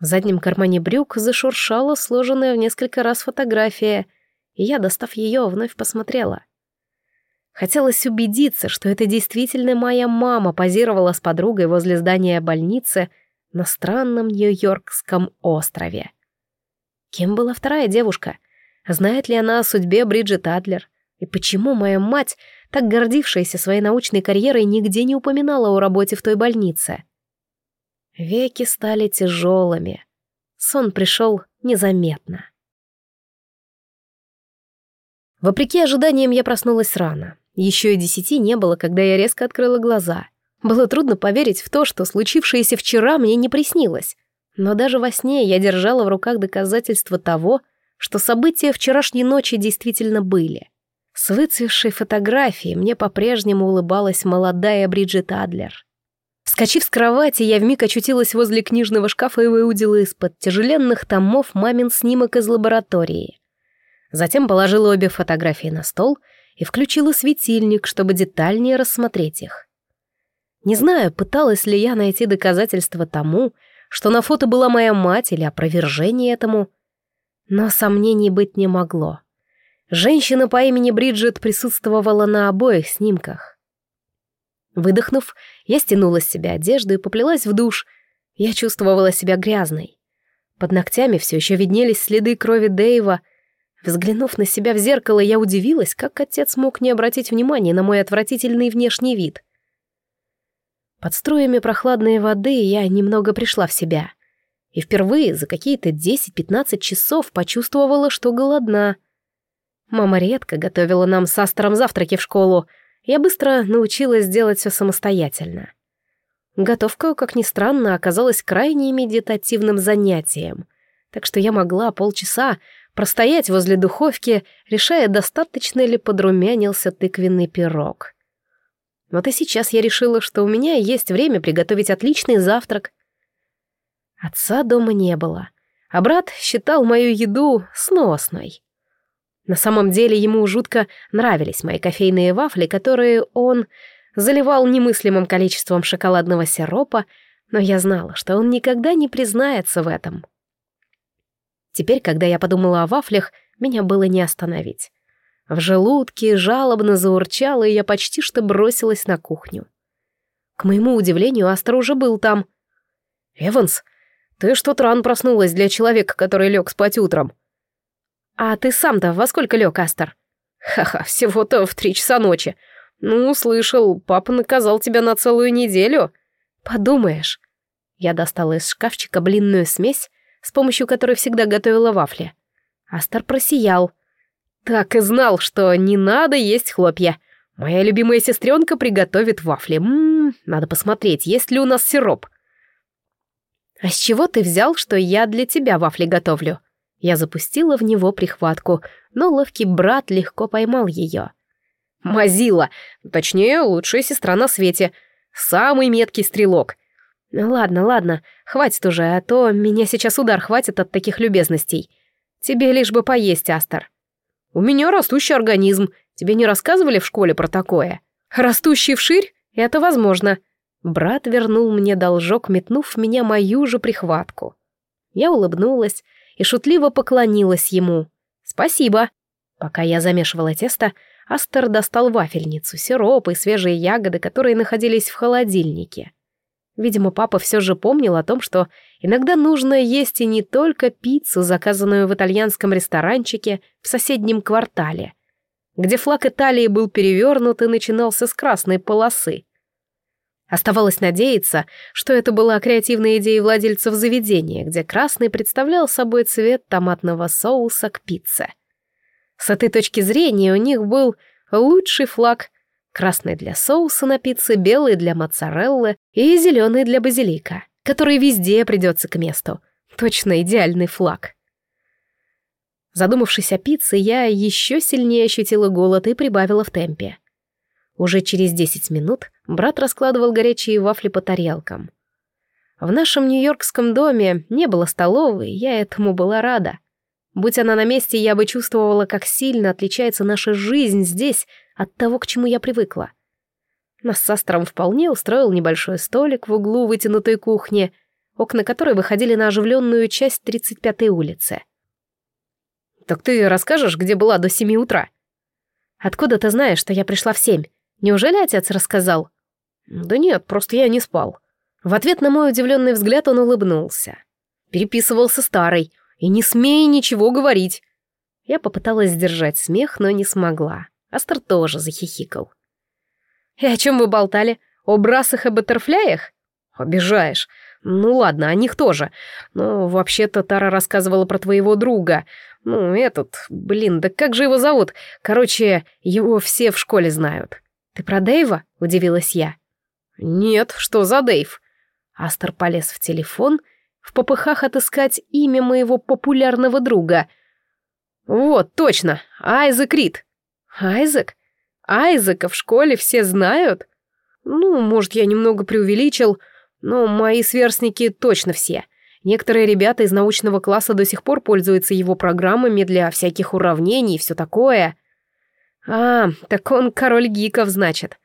В заднем кармане брюк зашуршала сложенная в несколько раз фотография, и я, достав ее, вновь посмотрела. Хотелось убедиться, что это действительно моя мама позировала с подругой возле здания больницы на странном Нью-Йоркском острове. Кем была вторая девушка? Знает ли она о судьбе Бриджит Адлер? И почему моя мать, так гордившаяся своей научной карьерой, нигде не упоминала о работе в той больнице? Веки стали тяжелыми. Сон пришел незаметно. Вопреки ожиданиям я проснулась рано. Еще и десяти не было, когда я резко открыла глаза. Было трудно поверить в то, что случившееся вчера мне не приснилось. Но даже во сне я держала в руках доказательства того, что события вчерашней ночи действительно были. С выцвевшей фотографией мне по-прежнему улыбалась молодая Бриджит Адлер. Вскочив с кровати, я вмиг очутилась возле книжного шкафа и выудила из-под тяжеленных томов мамин снимок из лаборатории. Затем положила обе фотографии на стол и включила светильник, чтобы детальнее рассмотреть их. Не знаю, пыталась ли я найти доказательства тому, что на фото была моя мать или опровержение этому, но сомнений быть не могло. Женщина по имени Бриджит присутствовала на обоих снимках. Выдохнув, я стянула с себя одежду и поплелась в душ. Я чувствовала себя грязной. Под ногтями все еще виднелись следы крови Дэйва. Взглянув на себя в зеркало, я удивилась, как отец мог не обратить внимания на мой отвратительный внешний вид. Под струями прохладной воды я немного пришла в себя. И впервые за какие-то 10-15 часов почувствовала, что голодна. Мама редко готовила нам с Астером завтраки в школу, я быстро научилась делать все самостоятельно. Готовка, как ни странно, оказалась крайне медитативным занятием, так что я могла полчаса простоять возле духовки, решая, достаточно ли подрумянился тыквенный пирог. Вот и сейчас я решила, что у меня есть время приготовить отличный завтрак. Отца дома не было, а брат считал мою еду сносной. На самом деле ему жутко нравились мои кофейные вафли, которые он заливал немыслимым количеством шоколадного сиропа, но я знала, что он никогда не признается в этом. Теперь, когда я подумала о вафлях, меня было не остановить. В желудке жалобно заурчало, и я почти что бросилась на кухню. К моему удивлению, Астер уже был там. «Эванс, ты что-то рано проснулась для человека, который лег спать утром». «А ты сам-то во сколько лег, Астер?» «Ха-ха, всего-то в три часа ночи. Ну, слышал, папа наказал тебя на целую неделю». «Подумаешь». Я достала из шкафчика блинную смесь, с помощью которой всегда готовила вафли. Астер просиял. «Так и знал, что не надо есть хлопья. Моя любимая сестренка приготовит вафли. Ммм, надо посмотреть, есть ли у нас сироп». «А с чего ты взял, что я для тебя вафли готовлю?» Я запустила в него прихватку, но ловкий брат легко поймал ее. «Мазила! Точнее, лучшая сестра на свете. Самый меткий стрелок. Ладно, ладно, хватит уже, а то меня сейчас удар хватит от таких любезностей. Тебе лишь бы поесть, Астер. У меня растущий организм. Тебе не рассказывали в школе про такое? Растущий вширь? Это возможно. Брат вернул мне должок, метнув в меня мою же прихватку. Я улыбнулась и шутливо поклонилась ему. «Спасибо». Пока я замешивала тесто, Астер достал вафельницу, сироп и свежие ягоды, которые находились в холодильнике. Видимо, папа все же помнил о том, что иногда нужно есть и не только пиццу, заказанную в итальянском ресторанчике в соседнем квартале, где флаг Италии был перевернут и начинался с красной полосы. Оставалось надеяться, что это была креативная идея владельцев заведения, где красный представлял собой цвет томатного соуса к пицце. С этой точки зрения у них был лучший флаг Красный для соуса на пицце, белый для моцареллы и зеленый для базилика, который везде придется к месту. Точно идеальный флаг. Задумавшись о пицце, я еще сильнее ощутила голод и прибавила в темпе. Уже через 10 минут брат раскладывал горячие вафли по тарелкам. В нашем нью-йоркском доме не было столовой, я этому была рада. Будь она на месте, я бы чувствовала, как сильно отличается наша жизнь здесь от того, к чему я привыкла. Нас с Астром вполне устроил небольшой столик в углу вытянутой кухни, окна которой выходили на оживленную часть 35-й улицы. «Так ты расскажешь, где была до семи утра?» «Откуда ты знаешь, что я пришла в семь? Неужели отец рассказал?» «Да нет, просто я не спал». В ответ на мой удивленный взгляд он улыбнулся. Переписывался старый, и не смей ничего говорить. Я попыталась сдержать смех, но не смогла. Астер тоже захихикал. «И о чем вы болтали? О брасах и баттерфляях?» «Обижаешь. Ну ладно, о них тоже. Но вообще-то Тара рассказывала про твоего друга. Ну, этот, блин, да как же его зовут? Короче, его все в школе знают». «Ты про Дэйва?» — удивилась я. «Нет, что за Дэйв?» Астер полез в телефон, в попыхах отыскать имя моего популярного друга. «Вот, точно, Айзек Рид». Айзек? Айзека в школе все знают? Ну, может, я немного преувеличил, но мои сверстники точно все. Некоторые ребята из научного класса до сих пор пользуются его программами для всяких уравнений и все такое. А, так он король гиков, значит.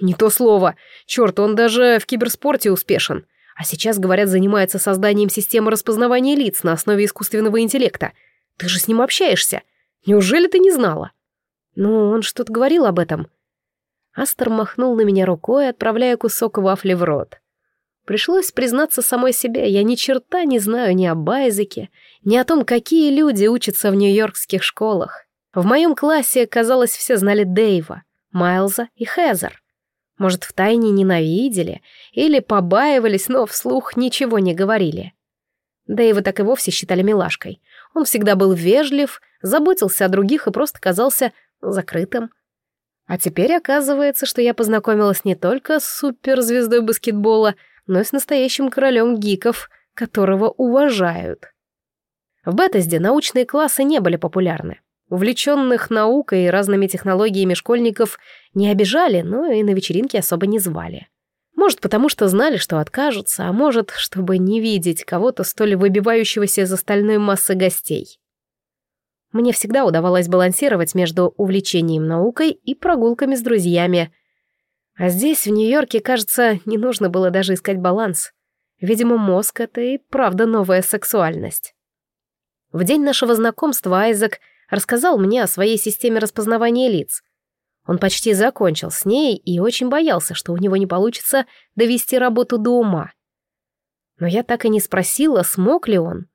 Не то слово. Черт, он даже в киберспорте успешен. А сейчас, говорят, занимается созданием системы распознавания лиц на основе искусственного интеллекта. Ты же с ним общаешься. Неужели ты не знала? «Ну, он что-то говорил об этом». Астер махнул на меня рукой, отправляя кусок вафли в рот. Пришлось признаться самой себе, я ни черта не знаю ни об Айзеке, ни о том, какие люди учатся в нью-йоркских школах. В моем классе, казалось, все знали Дэйва, Майлза и Хезер. Может, втайне ненавидели или побаивались, но вслух ничего не говорили. Дэйва так и вовсе считали милашкой. Он всегда был вежлив, заботился о других и просто казался закрытым. А теперь оказывается, что я познакомилась не только с суперзвездой баскетбола, но и с настоящим королем гиков, которого уважают. В Бетезде научные классы не были популярны. Увлеченных наукой и разными технологиями школьников не обижали, но и на вечеринки особо не звали. Может, потому что знали, что откажутся, а может, чтобы не видеть кого-то столь выбивающегося из остальной массы гостей. Мне всегда удавалось балансировать между увлечением наукой и прогулками с друзьями. А здесь, в Нью-Йорке, кажется, не нужно было даже искать баланс. Видимо, мозг — это и правда новая сексуальность. В день нашего знакомства Айзек рассказал мне о своей системе распознавания лиц. Он почти закончил с ней и очень боялся, что у него не получится довести работу до ума. Но я так и не спросила, смог ли он.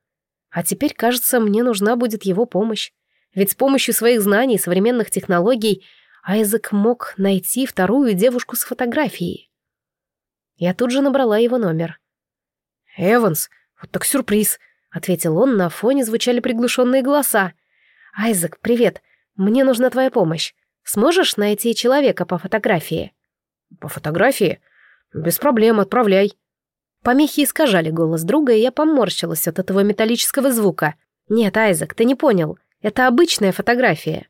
А теперь, кажется, мне нужна будет его помощь. Ведь с помощью своих знаний и современных технологий Айзек мог найти вторую девушку с фотографией. Я тут же набрала его номер. «Эванс, вот так сюрприз», — ответил он, на фоне звучали приглушенные голоса. «Айзек, привет, мне нужна твоя помощь. Сможешь найти человека по фотографии?» «По фотографии? Без проблем, отправляй». Помехи искажали голос друга, и я поморщилась от этого металлического звука. «Нет, Айзек, ты не понял. Это обычная фотография».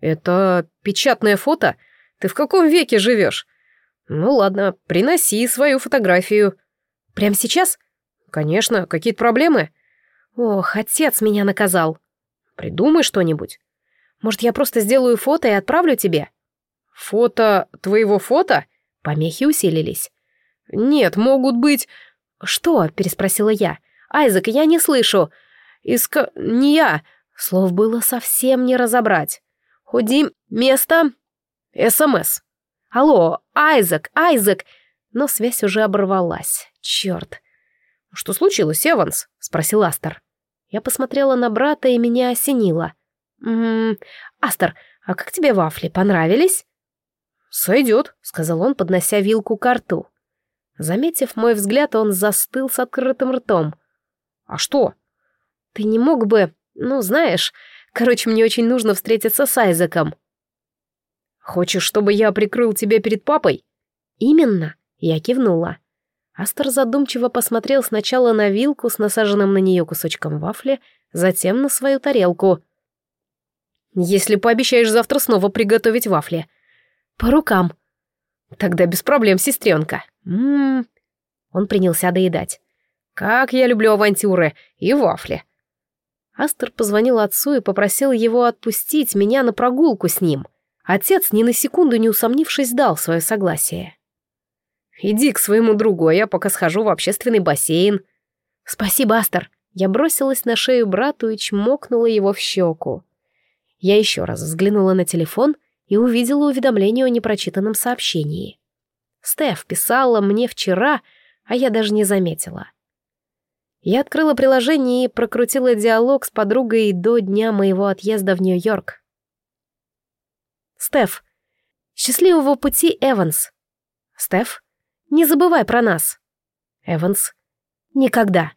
«Это печатное фото? Ты в каком веке живешь?» «Ну ладно, приноси свою фотографию». «Прямо сейчас?» «Конечно, какие-то проблемы?» «Ох, отец меня наказал». «Придумай что-нибудь». «Может, я просто сделаю фото и отправлю тебе?» «Фото твоего фото?» Помехи усилились. «Нет, могут быть...» «Что?» — переспросила я. «Айзек, я не слышу. Иска... Не я. Слов было совсем не разобрать. Худи... Место... СМС. Алло, Айзек, Айзек!» Но связь уже оборвалась. Черт. «Что случилось, Эванс?» — спросил Астер. Я посмотрела на брата, и меня осенило. «М-м, Астер, а как тебе вафли, понравились?» «Сойдет», — сказал он, поднося вилку к рту. Заметив мой взгляд, он застыл с открытым ртом. «А что?» «Ты не мог бы... Ну, знаешь... Короче, мне очень нужно встретиться с Айзеком». «Хочешь, чтобы я прикрыл тебя перед папой?» «Именно», — я кивнула. Астер задумчиво посмотрел сначала на вилку с насаженным на нее кусочком вафли, затем на свою тарелку. «Если пообещаешь завтра снова приготовить вафли». «По рукам». «Тогда без проблем, сестренка». Ммм. Он принялся доедать. Как я люблю авантюры и вафли. Астер позвонил отцу и попросил его отпустить меня на прогулку с ним. Отец, ни на секунду не усомнившись, дал свое согласие. «Иди к своему другу, а я пока схожу в общественный бассейн». «Спасибо, Астер». Я бросилась на шею брату и чмокнула его в щеку. Я еще раз взглянула на телефон и увидела уведомление о непрочитанном сообщении. Стеф писала мне вчера, а я даже не заметила. Я открыла приложение и прокрутила диалог с подругой до дня моего отъезда в Нью-Йорк. Стеф. Счастливого пути, Эванс. Стеф. Не забывай про нас. Эванс. Никогда.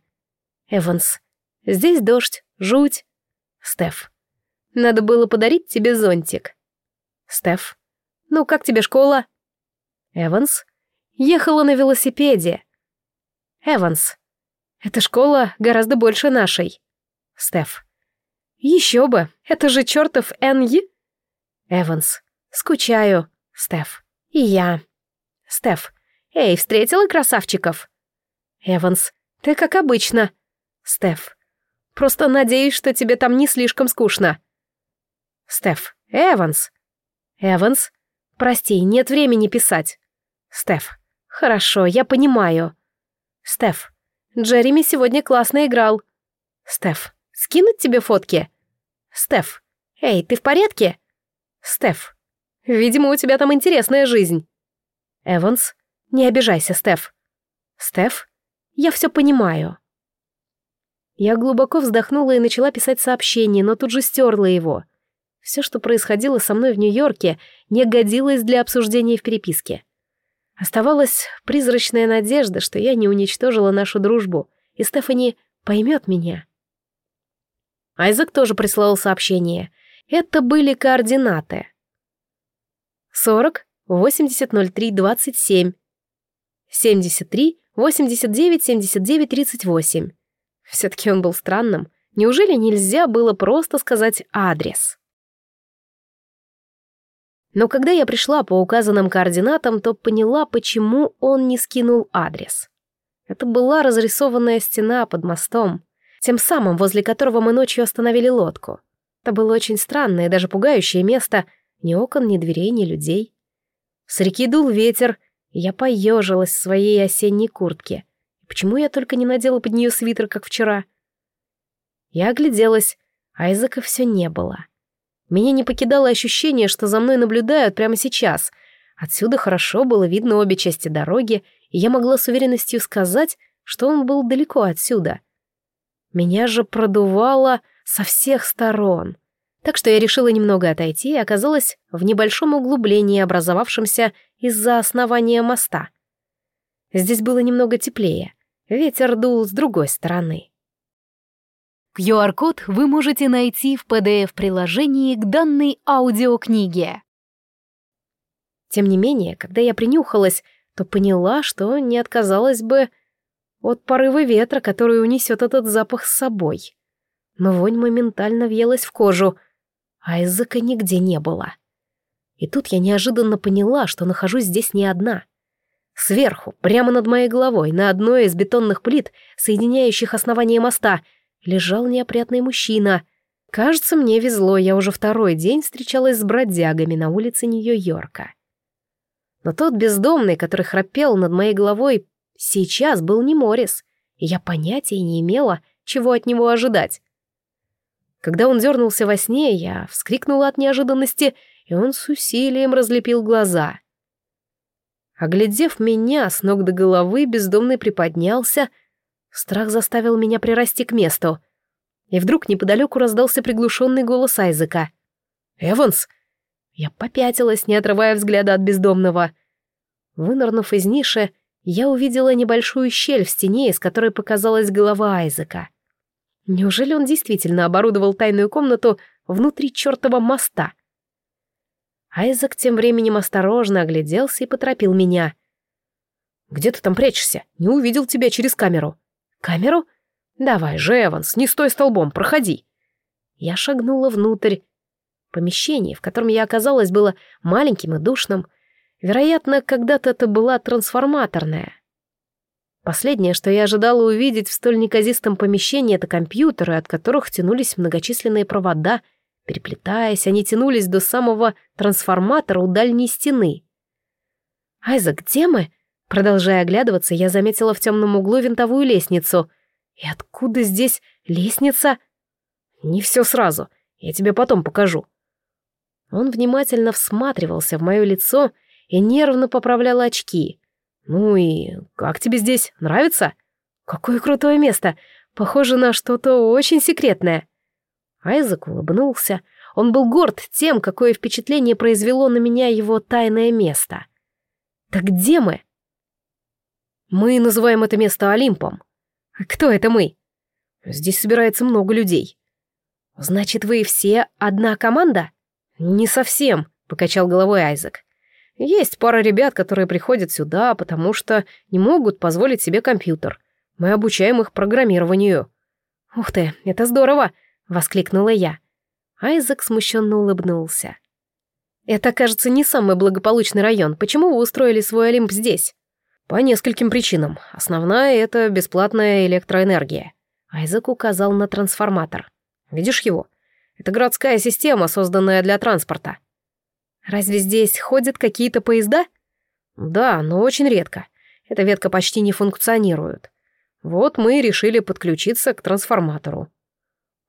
Эванс. Здесь дождь, жуть. Стеф. Надо было подарить тебе зонтик. Стеф. Ну, как тебе школа? Эванс ехала на велосипеде. Эванс. Эта школа гораздо больше нашей. Стеф. Еще бы, это же чертов Н.Й. Эванс. Скучаю. Стеф. И я. Стеф. Эй, встретила красавчиков? Эванс. Ты как обычно. Стеф. Просто надеюсь, что тебе там не слишком скучно. Стеф. Эванс. Эванс. Прости, нет времени писать. Стеф. Хорошо, я понимаю. Стеф. Джереми сегодня классно играл. Стеф. Скинуть тебе фотки? Стеф. Эй, ты в порядке? Стеф. Видимо, у тебя там интересная жизнь. Эванс. Не обижайся, Стеф. Стеф. Я все понимаю. Я глубоко вздохнула и начала писать сообщение, но тут же стерла его. Все, что происходило со мной в Нью-Йорке, не годилось для обсуждения в переписке. Оставалась призрачная надежда, что я не уничтожила нашу дружбу, и Стефани поймет меня. Айзек тоже прислал сообщение. Это были координаты. 40 80 03 27 73 89 79 38. Все-таки он был странным. Неужели нельзя было просто сказать адрес? Но когда я пришла по указанным координатам, то поняла, почему он не скинул адрес. Это была разрисованная стена под мостом, тем самым, возле которого мы ночью остановили лодку. Это было очень странное даже пугающее место, ни окон, ни дверей, ни людей. С реки дул ветер, и я поежилась в своей осенней куртке. Почему я только не надела под нее свитер, как вчера? Я огляделась, а Айзека все не было. Меня не покидало ощущение, что за мной наблюдают прямо сейчас. Отсюда хорошо было видно обе части дороги, и я могла с уверенностью сказать, что он был далеко отсюда. Меня же продувало со всех сторон. Так что я решила немного отойти и оказалась в небольшом углублении, образовавшемся из-за основания моста. Здесь было немного теплее. Ветер дул с другой стороны. QR-код вы можете найти в PDF-приложении к данной аудиокниге. Тем не менее, когда я принюхалась, то поняла, что не отказалась бы от порыва ветра, который унесет этот запах с собой. Но вонь моментально въелась в кожу, а языка нигде не было. И тут я неожиданно поняла, что нахожусь здесь не одна. Сверху, прямо над моей головой, на одной из бетонных плит, соединяющих основание моста, лежал неопрятный мужчина. Кажется, мне везло, я уже второй день встречалась с бродягами на улице Нью-Йорка. Но тот бездомный, который храпел над моей головой, сейчас был не Морис, и я понятия не имела, чего от него ожидать. Когда он дернулся во сне, я вскрикнула от неожиданности, и он с усилием разлепил глаза. Оглядев меня с ног до головы, бездомный приподнялся, страх заставил меня прирасти к месту. И вдруг неподалеку раздался приглушенный голос Айзека. «Эванс!» Я попятилась, не отрывая взгляда от бездомного. Вынырнув из ниши, я увидела небольшую щель в стене, из которой показалась голова Айзека. Неужели он действительно оборудовал тайную комнату внутри чертова моста? Айзек тем временем осторожно огляделся и поторопил меня. «Где ты там прячешься? Не увидел тебя через камеру». «Камеру? Давай же, Эванс, не стой столбом, проходи». Я шагнула внутрь. Помещение, в котором я оказалась, было маленьким и душным. Вероятно, когда-то это была трансформаторная. Последнее, что я ожидала увидеть в столь неказистом помещении, это компьютеры, от которых тянулись многочисленные провода. Переплетаясь, они тянулись до самого трансформатора у дальней стены. «Айзек, где мы?» Продолжая оглядываться, я заметила в темном углу винтовую лестницу. «И откуда здесь лестница?» «Не все сразу. Я тебе потом покажу». Он внимательно всматривался в мое лицо и нервно поправлял очки. «Ну и как тебе здесь? Нравится?» «Какое крутое место! Похоже на что-то очень секретное!» Айзек улыбнулся. Он был горд тем, какое впечатление произвело на меня его тайное место. «Так где мы?» «Мы называем это место Олимпом». «Кто это мы?» «Здесь собирается много людей». «Значит, вы все одна команда?» «Не совсем», — покачал головой Айзек. Есть пара ребят, которые приходят сюда, потому что не могут позволить себе компьютер. Мы обучаем их программированию». «Ух ты, это здорово!» — воскликнула я. Айзек смущенно улыбнулся. «Это, кажется, не самый благополучный район. Почему вы устроили свой Олимп здесь?» «По нескольким причинам. Основная — это бесплатная электроэнергия». Айзек указал на трансформатор. «Видишь его? Это городская система, созданная для транспорта. Разве здесь ходят какие-то поезда? Да, но очень редко. Эта ветка почти не функционирует. Вот мы и решили подключиться к трансформатору.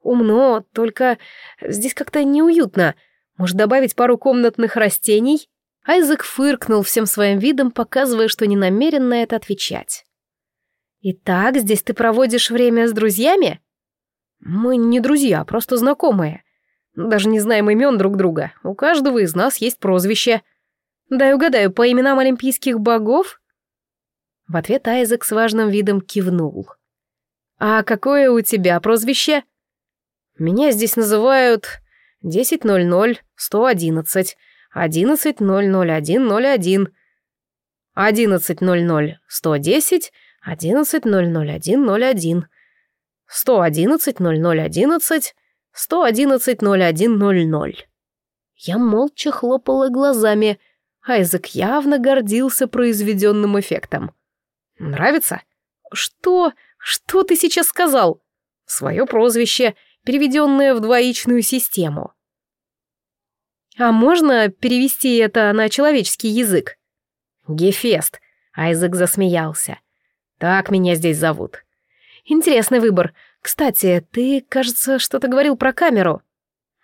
Умно, только здесь как-то неуютно. Может, добавить пару комнатных растений? Айзек фыркнул всем своим видом, показывая, что не намерен на это отвечать. «Итак, здесь ты проводишь время с друзьями?» «Мы не друзья, просто знакомые. Даже не знаем имен друг друга. У каждого из нас есть прозвище. Дай угадаю, по именам олимпийских богов?» В ответ Айзек с важным видом кивнул. «А какое у тебя прозвище?» «Меня здесь называют 10.00, 111, 11.001.01, 11.00, 110, 11.001.01, 111.0011, 111.01.00. Я молча хлопала глазами. Айзек явно гордился произведенным эффектом. «Нравится?» «Что? Что ты сейчас сказал?» «Свое прозвище, переведенное в двоичную систему». «А можно перевести это на человеческий язык?» «Гефест», — Айзек засмеялся. «Так меня здесь зовут». «Интересный выбор. Кстати, ты, кажется, что-то говорил про камеру.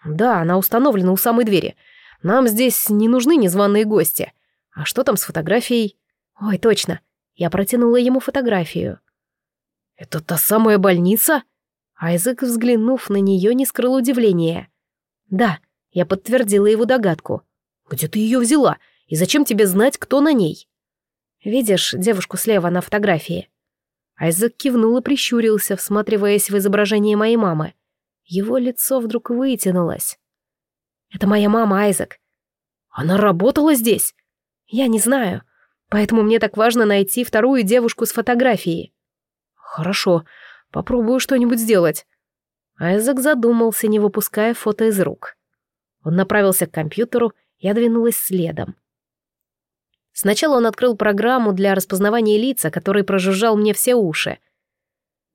Да, она установлена у самой двери. Нам здесь не нужны незваные гости. А что там с фотографией? Ой, точно. Я протянула ему фотографию. Это та самая больница? Айзек, взглянув на нее, не скрыл удивления. Да, я подтвердила его догадку. Где ты ее взяла? И зачем тебе знать, кто на ней? Видишь девушку слева на фотографии? Айзек кивнул и прищурился, всматриваясь в изображение моей мамы. Его лицо вдруг вытянулось. «Это моя мама, Айзек. Она работала здесь?» «Я не знаю. Поэтому мне так важно найти вторую девушку с фотографией». «Хорошо. Попробую что-нибудь сделать». Айзек задумался, не выпуская фото из рук. Он направился к компьютеру, я двинулась следом. Сначала он открыл программу для распознавания лица, который прожужжал мне все уши.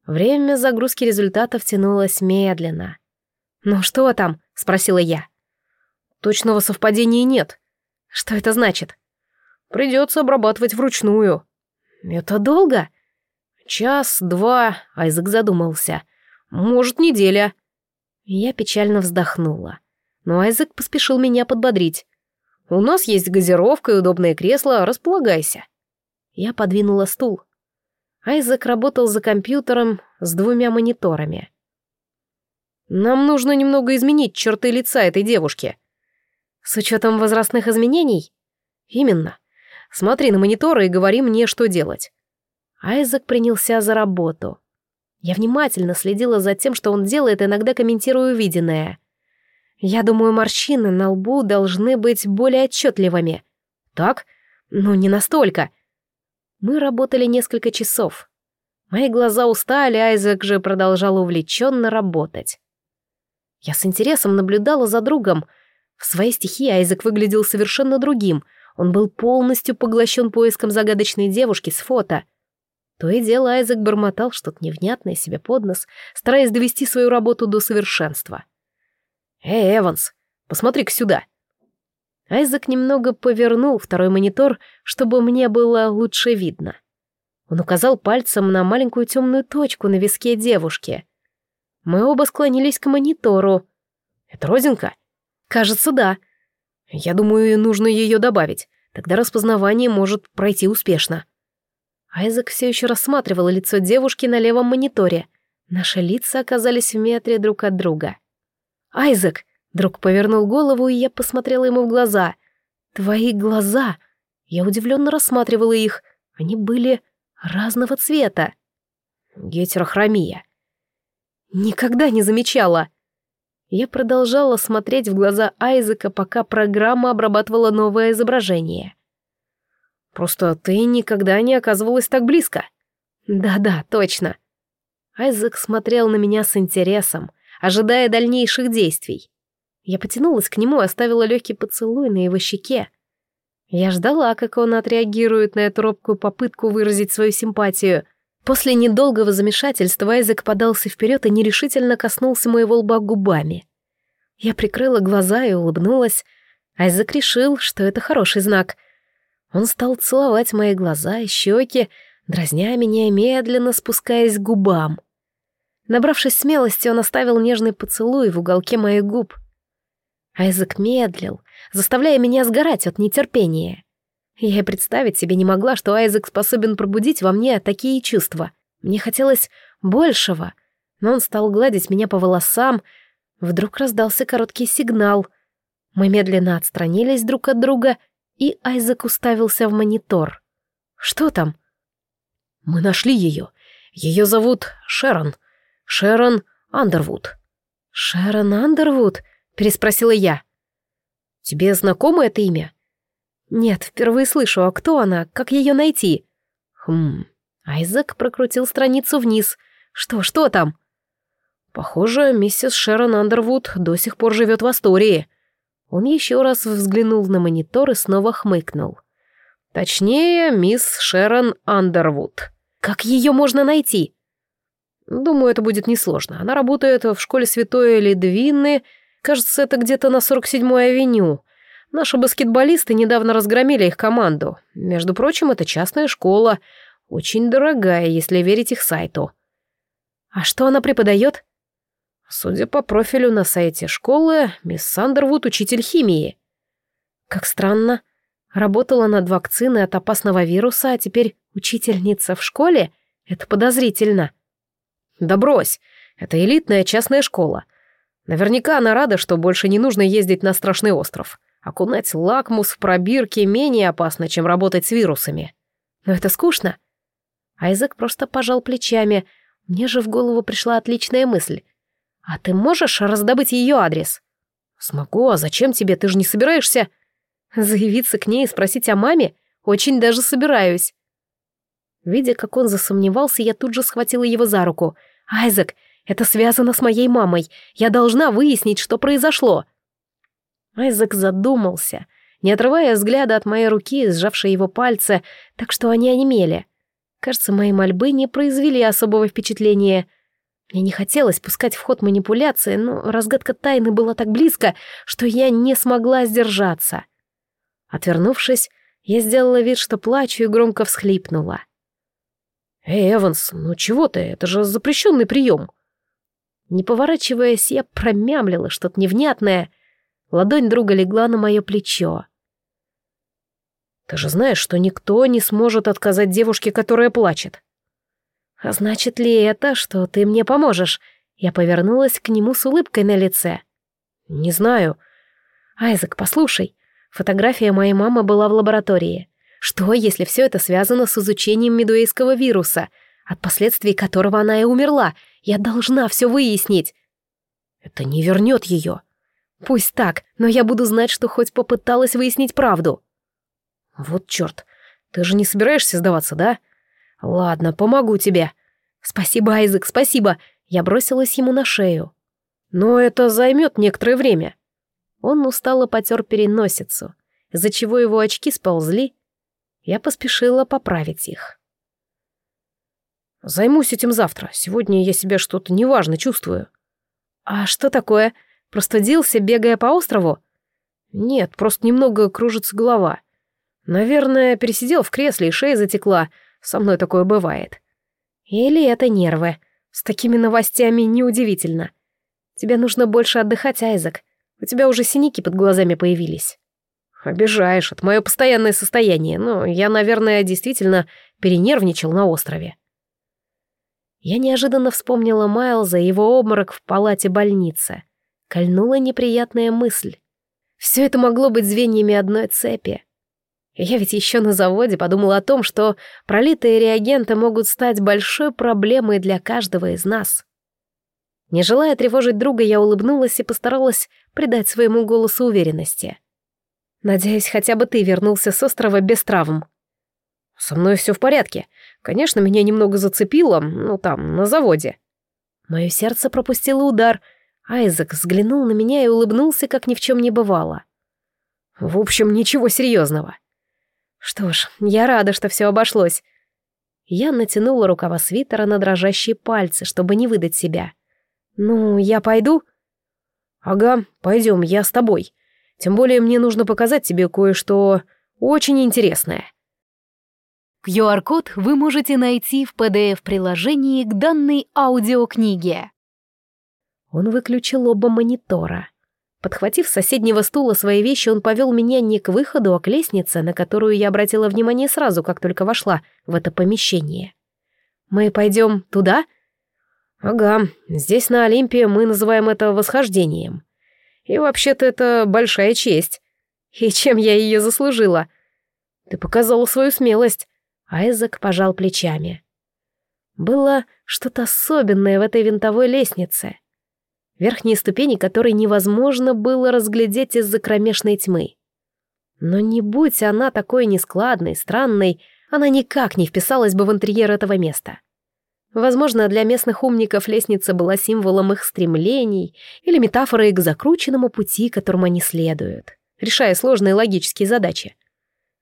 Время загрузки результатов тянулось медленно. «Ну что там?» — спросила я. «Точного совпадения нет. Что это значит?» «Придется обрабатывать вручную». «Это долго?» «Час, два», — Айзек задумался. «Может, неделя». Я печально вздохнула. Но Айзек поспешил меня подбодрить. «У нас есть газировка и удобное кресло, располагайся». Я подвинула стул. Айзек работал за компьютером с двумя мониторами. «Нам нужно немного изменить черты лица этой девушки». «С учетом возрастных изменений?» «Именно. Смотри на мониторы и говори мне, что делать». Айзек принялся за работу. Я внимательно следила за тем, что он делает, иногда комментируя увиденное. Я думаю, морщины на лбу должны быть более отчетливыми. Так? Ну, не настолько. Мы работали несколько часов. Мои глаза устали, Айзек же продолжал увлеченно работать. Я с интересом наблюдала за другом. В своей стихии Айзек выглядел совершенно другим. Он был полностью поглощен поиском загадочной девушки с фото. То и дело Айзек бормотал что-то невнятное себе под нос, стараясь довести свою работу до совершенства. «Эй, Эванс, посмотри-ка сюда!» Айзек немного повернул второй монитор, чтобы мне было лучше видно. Он указал пальцем на маленькую темную точку на виске девушки. Мы оба склонились к монитору. «Это розинка?» «Кажется, да. Я думаю, нужно ее добавить. Тогда распознавание может пройти успешно». Айзек все еще рассматривал лицо девушки на левом мониторе. Наши лица оказались в метре друг от друга. «Айзек!» Друг повернул голову, и я посмотрела ему в глаза. «Твои глаза!» Я удивленно рассматривала их. Они были разного цвета. Гетерохромия. Никогда не замечала. Я продолжала смотреть в глаза Айзека, пока программа обрабатывала новое изображение. Просто ты никогда не оказывалась так близко. Да-да, точно. Айзек смотрел на меня с интересом, ожидая дальнейших действий. Я потянулась к нему и оставила легкий поцелуй на его щеке. Я ждала, как он отреагирует на эту робкую попытку выразить свою симпатию. После недолгого замешательства Айзек подался вперед и нерешительно коснулся моего лба губами. Я прикрыла глаза и улыбнулась. Айзек решил, что это хороший знак. Он стал целовать мои глаза и щеки, дразня меня, медленно спускаясь к губам. Набравшись смелости, он оставил нежный поцелуй в уголке моих губ — Айзек медлил, заставляя меня сгорать от нетерпения. Я и представить себе не могла, что Айзек способен пробудить во мне такие чувства. Мне хотелось большего, но он стал гладить меня по волосам. Вдруг раздался короткий сигнал. Мы медленно отстранились друг от друга, и Айзек уставился в монитор. «Что там?» «Мы нашли ее. Ее зовут Шерон. Шерон Андервуд». «Шерон Андервуд?» переспросила я. «Тебе знакомо это имя?» «Нет, впервые слышу, а кто она? Как ее найти?» «Хм...» Айзек прокрутил страницу вниз. «Что, что там?» «Похоже, миссис Шерон Андервуд до сих пор живет в Астории». Он еще раз взглянул на монитор и снова хмыкнул. «Точнее, мисс Шерон Андервуд. Как ее можно найти?» «Думаю, это будет несложно. Она работает в школе Святой Ледвины Кажется, это где-то на 47-й авеню. Наши баскетболисты недавно разгромили их команду. Между прочим, это частная школа. Очень дорогая, если верить их сайту. А что она преподает? Судя по профилю на сайте школы, мисс Сандервуд — учитель химии. Как странно. Работала над вакциной от опасного вируса, а теперь учительница в школе? Это подозрительно. Да брось, это элитная частная школа. Наверняка она рада, что больше не нужно ездить на страшный остров. Окунать лакмус в пробирки менее опасно, чем работать с вирусами. Но это скучно. Айзек просто пожал плечами. Мне же в голову пришла отличная мысль. А ты можешь раздобыть ее адрес? Смогу, а зачем тебе? Ты же не собираешься? Заявиться к ней и спросить о маме? Очень даже собираюсь. Видя, как он засомневался, я тут же схватила его за руку. «Айзек, это связано с моей мамой. Я должна выяснить, что произошло». Айзек задумался, не отрывая взгляда от моей руки, сжавшей его пальцы, так что они онемели. Кажется, мои мольбы не произвели особого впечатления. Мне не хотелось пускать в ход манипуляции, но разгадка тайны была так близко, что я не смогла сдержаться. Отвернувшись, я сделала вид, что плачу и громко всхлипнула. «Эй, Эванс, ну чего ты? Это же запрещенный прием!» Не поворачиваясь, я промямлила что-то невнятное. Ладонь друга легла на мое плечо. «Ты же знаешь, что никто не сможет отказать девушке, которая плачет». «А значит ли это, что ты мне поможешь?» Я повернулась к нему с улыбкой на лице. «Не знаю». «Айзек, послушай, фотография моей мамы была в лаборатории. Что, если все это связано с изучением медуэйского вируса, от последствий которого она и умерла? Я должна все выяснить. Это не вернет ее. Пусть так, но я буду знать, что хоть попыталась выяснить правду. Вот черт, ты же не собираешься сдаваться, да? Ладно, помогу тебе. Спасибо, Айзек, спасибо. Я бросилась ему на шею. Но это займет некоторое время. Он устало потер переносицу, из-за чего его очки сползли, я поспешила поправить их. «Займусь этим завтра. Сегодня я себя что-то неважно чувствую». «А что такое? Простудился, бегая по острову?» «Нет, просто немного кружится голова. Наверное, пересидел в кресле и шея затекла. Со мной такое бывает». «Или это нервы. С такими новостями неудивительно. Тебе нужно больше отдыхать, Айзек. У тебя уже синяки под глазами появились». Обижаешь, это мое постоянное состояние, но я, наверное, действительно перенервничал на острове. Я неожиданно вспомнила Майлза и его обморок в палате больницы. Кольнула неприятная мысль. Все это могло быть звеньями одной цепи. Я ведь еще на заводе подумала о том, что пролитые реагенты могут стать большой проблемой для каждого из нас. Не желая тревожить друга, я улыбнулась и постаралась придать своему голосу уверенности. Надеюсь, хотя бы ты вернулся с острова без травм. Со мной все в порядке. Конечно, меня немного зацепило, ну там, на заводе. Мое сердце пропустило удар. Айзек взглянул на меня и улыбнулся, как ни в чем не бывало. В общем, ничего серьезного. Что ж, я рада, что все обошлось. Я натянула рукава свитера на дрожащие пальцы, чтобы не выдать себя. «Ну, я пойду?» «Ага, пойдем, я с тобой. Тем более мне нужно показать тебе кое-что очень интересное. QR-код вы можете найти в PDF-приложении к данной аудиокниге. Он выключил оба монитора. Подхватив с соседнего стула свои вещи, он повел меня не к выходу, а к лестнице, на которую я обратила внимание сразу, как только вошла в это помещение. «Мы пойдем туда?» «Ага, здесь на Олимпе мы называем это восхождением. И вообще-то это большая честь. И чем я ее заслужила? Ты показала свою смелость. Айзек пожал плечами. Было что-то особенное в этой винтовой лестнице. Верхние ступени которой невозможно было разглядеть из-за кромешной тьмы. Но не будь она такой нескладной, странной, она никак не вписалась бы в интерьер этого места. Возможно, для местных умников лестница была символом их стремлений или метафорой к закрученному пути, которым они следуют, решая сложные логические задачи.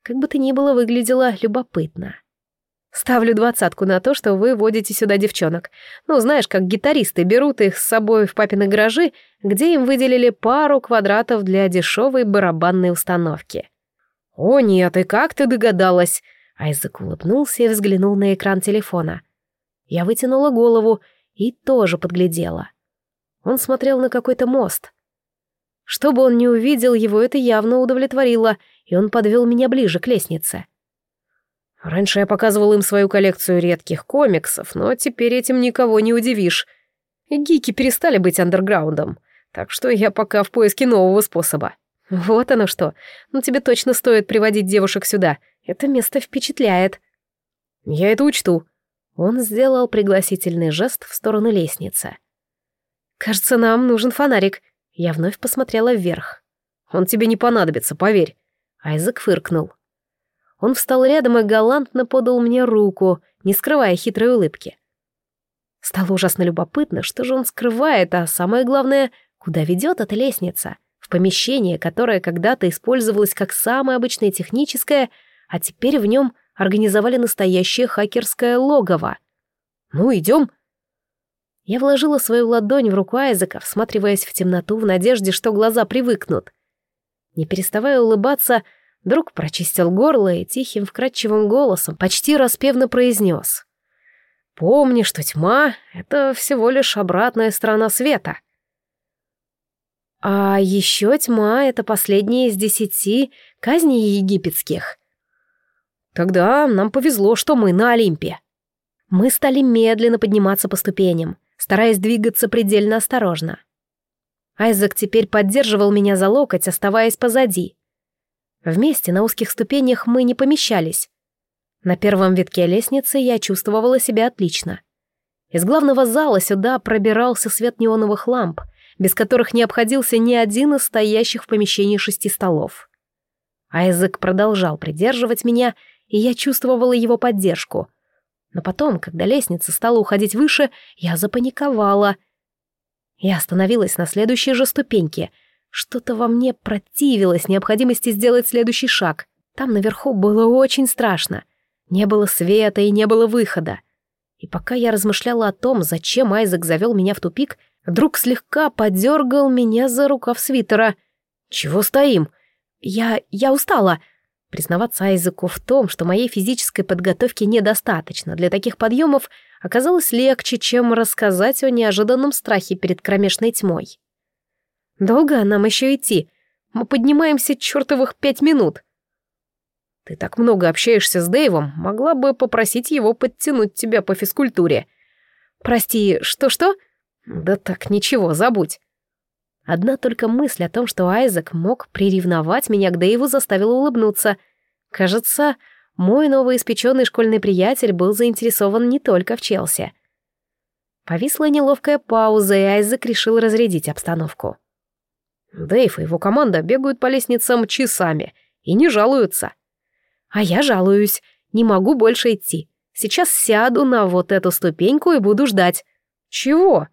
Как бы то ни было, выглядело любопытно. Ставлю двадцатку на то, что вы водите сюда девчонок. Ну, знаешь, как гитаристы берут их с собой в папины гаражи, где им выделили пару квадратов для дешевой барабанной установки. «О нет, и как ты догадалась?» Айзек улыбнулся и взглянул на экран телефона. Я вытянула голову и тоже подглядела. Он смотрел на какой-то мост. Чтобы он не увидел его, это явно удовлетворило, и он подвел меня ближе к лестнице. Раньше я показывал им свою коллекцию редких комиксов, но теперь этим никого не удивишь. Гики перестали быть андерграундом, так что я пока в поиске нового способа. Вот оно что. Ну тебе точно стоит приводить девушек сюда. Это место впечатляет. Я это учту. Он сделал пригласительный жест в сторону лестницы. Кажется, нам нужен фонарик. Я вновь посмотрела вверх. Он тебе не понадобится, поверь. Айзек фыркнул. Он встал рядом и галантно подал мне руку, не скрывая хитрой улыбки. Стало ужасно любопытно, что же он скрывает, а самое главное, куда ведет эта лестница. В помещение, которое когда-то использовалось как самое обычное техническое, а теперь в нем организовали настоящее хакерское логово. «Ну, идем!» Я вложила свою ладонь в руку Айзека, всматриваясь в темноту в надежде, что глаза привыкнут. Не переставая улыбаться, друг прочистил горло и тихим вкрадчивым голосом почти распевно произнес. «Помни, что тьма — это всего лишь обратная сторона света». А еще тьма — это последняя из десяти казней египетских. Тогда нам повезло, что мы на Олимпе. Мы стали медленно подниматься по ступеням, стараясь двигаться предельно осторожно. Айзек теперь поддерживал меня за локоть, оставаясь позади. Вместе на узких ступенях мы не помещались. На первом витке лестницы я чувствовала себя отлично. Из главного зала сюда пробирался свет неоновых ламп, без которых не обходился ни один из стоящих в помещении шести столов. Айзек продолжал придерживать меня, и я чувствовала его поддержку. Но потом, когда лестница стала уходить выше, я запаниковала — я остановилась на следующей же ступеньке. Что-то во мне противилось необходимости сделать следующий шаг. Там наверху было очень страшно. Не было света и не было выхода. И пока я размышляла о том, зачем Айзек завел меня в тупик, вдруг слегка подергал меня за рукав свитера. «Чего стоим?» «Я... я устала», Признаваться Айзеку в том, что моей физической подготовки недостаточно для таких подъемов, оказалось легче, чем рассказать о неожиданном страхе перед кромешной тьмой. «Долго нам еще идти? Мы поднимаемся чертовых пять минут». «Ты так много общаешься с Дэйвом, могла бы попросить его подтянуть тебя по физкультуре». «Прости, что-что?» «Да так, ничего, забудь». Одна только мысль о том, что Айзек мог приревновать меня к Дэйву, заставила улыбнуться. Кажется, мой новоиспеченный школьный приятель был заинтересован не только в Челси. Повисла неловкая пауза, и Айзек решил разрядить обстановку. Дэйв и его команда бегают по лестницам часами и не жалуются. А я жалуюсь, не могу больше идти. Сейчас сяду на вот эту ступеньку и буду ждать. Чего?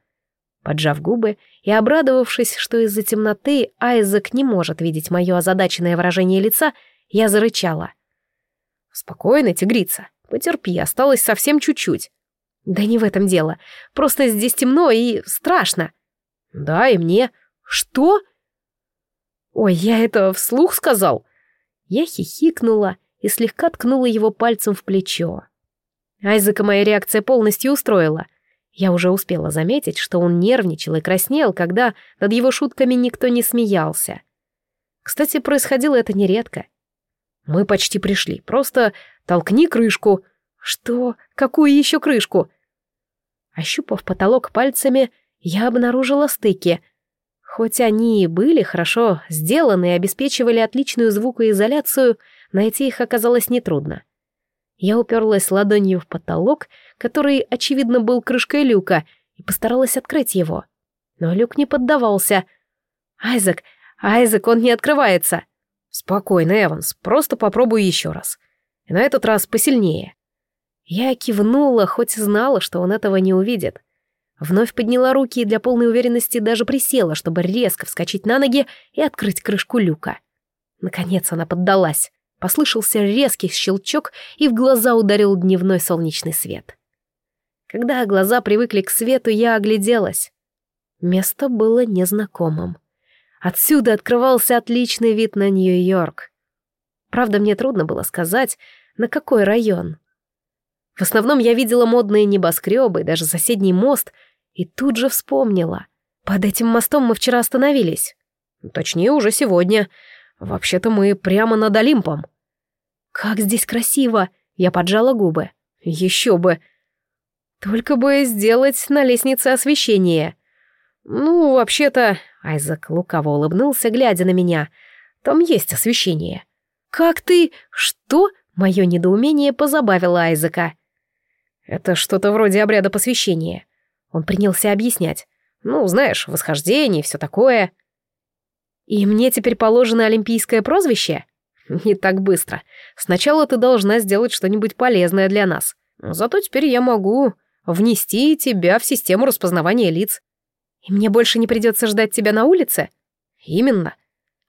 Поджав губы и обрадовавшись, что из-за темноты Айзек не может видеть мое озадаченное выражение лица, я зарычала. «Спокойно, тигрица, потерпи, осталось совсем чуть-чуть». «Да не в этом дело, просто здесь темно и страшно». «Да, и мне». «Что?» «Ой, я это вслух сказал». Я хихикнула и слегка ткнула его пальцем в плечо. Айзека моя реакция полностью устроила. Я уже успела заметить, что он нервничал и краснел, когда над его шутками никто не смеялся. Кстати, происходило это нередко. Мы почти пришли, просто толкни крышку. Что? Какую еще крышку? Ощупав потолок пальцами, я обнаружила стыки. Хоть они и были хорошо сделаны и обеспечивали отличную звукоизоляцию, найти их оказалось нетрудно. Я уперлась ладонью в потолок, который, очевидно, был крышкой люка, и постаралась открыть его. Но люк не поддавался. «Айзек! Айзек, он не открывается!» «Спокойно, Эванс, просто попробуй еще раз. И на этот раз посильнее». Я кивнула, хоть знала, что он этого не увидит. Вновь подняла руки и для полной уверенности даже присела, чтобы резко вскочить на ноги и открыть крышку люка. Наконец она поддалась. Послышался резкий щелчок, и в глаза ударил дневной солнечный свет. Когда глаза привыкли к свету, я огляделась. Место было незнакомым. Отсюда открывался отличный вид на Нью-Йорк. Правда, мне трудно было сказать, на какой район. В основном я видела модные небоскребы, даже соседний мост, и тут же вспомнила. Под этим мостом мы вчера остановились. Точнее, уже сегодня. Вообще-то мы прямо над Олимпом. Как здесь красиво! Я поджала губы. Еще бы. Только бы сделать на лестнице освещение. Ну, вообще-то... Айзек лукаво улыбнулся, глядя на меня. Там есть освещение. Как ты... Что? Мое недоумение позабавило Айзека. Это что-то вроде обряда посвящения. Он принялся объяснять. Ну, знаешь, восхождение и все такое. И мне теперь положено олимпийское прозвище? Не так быстро. Сначала ты должна сделать что-нибудь полезное для нас. Зато теперь я могу внести тебя в систему распознавания лиц. И мне больше не придется ждать тебя на улице? Именно.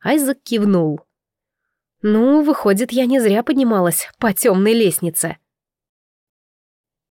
Айзек кивнул. Ну, выходит, я не зря поднималась по темной лестнице.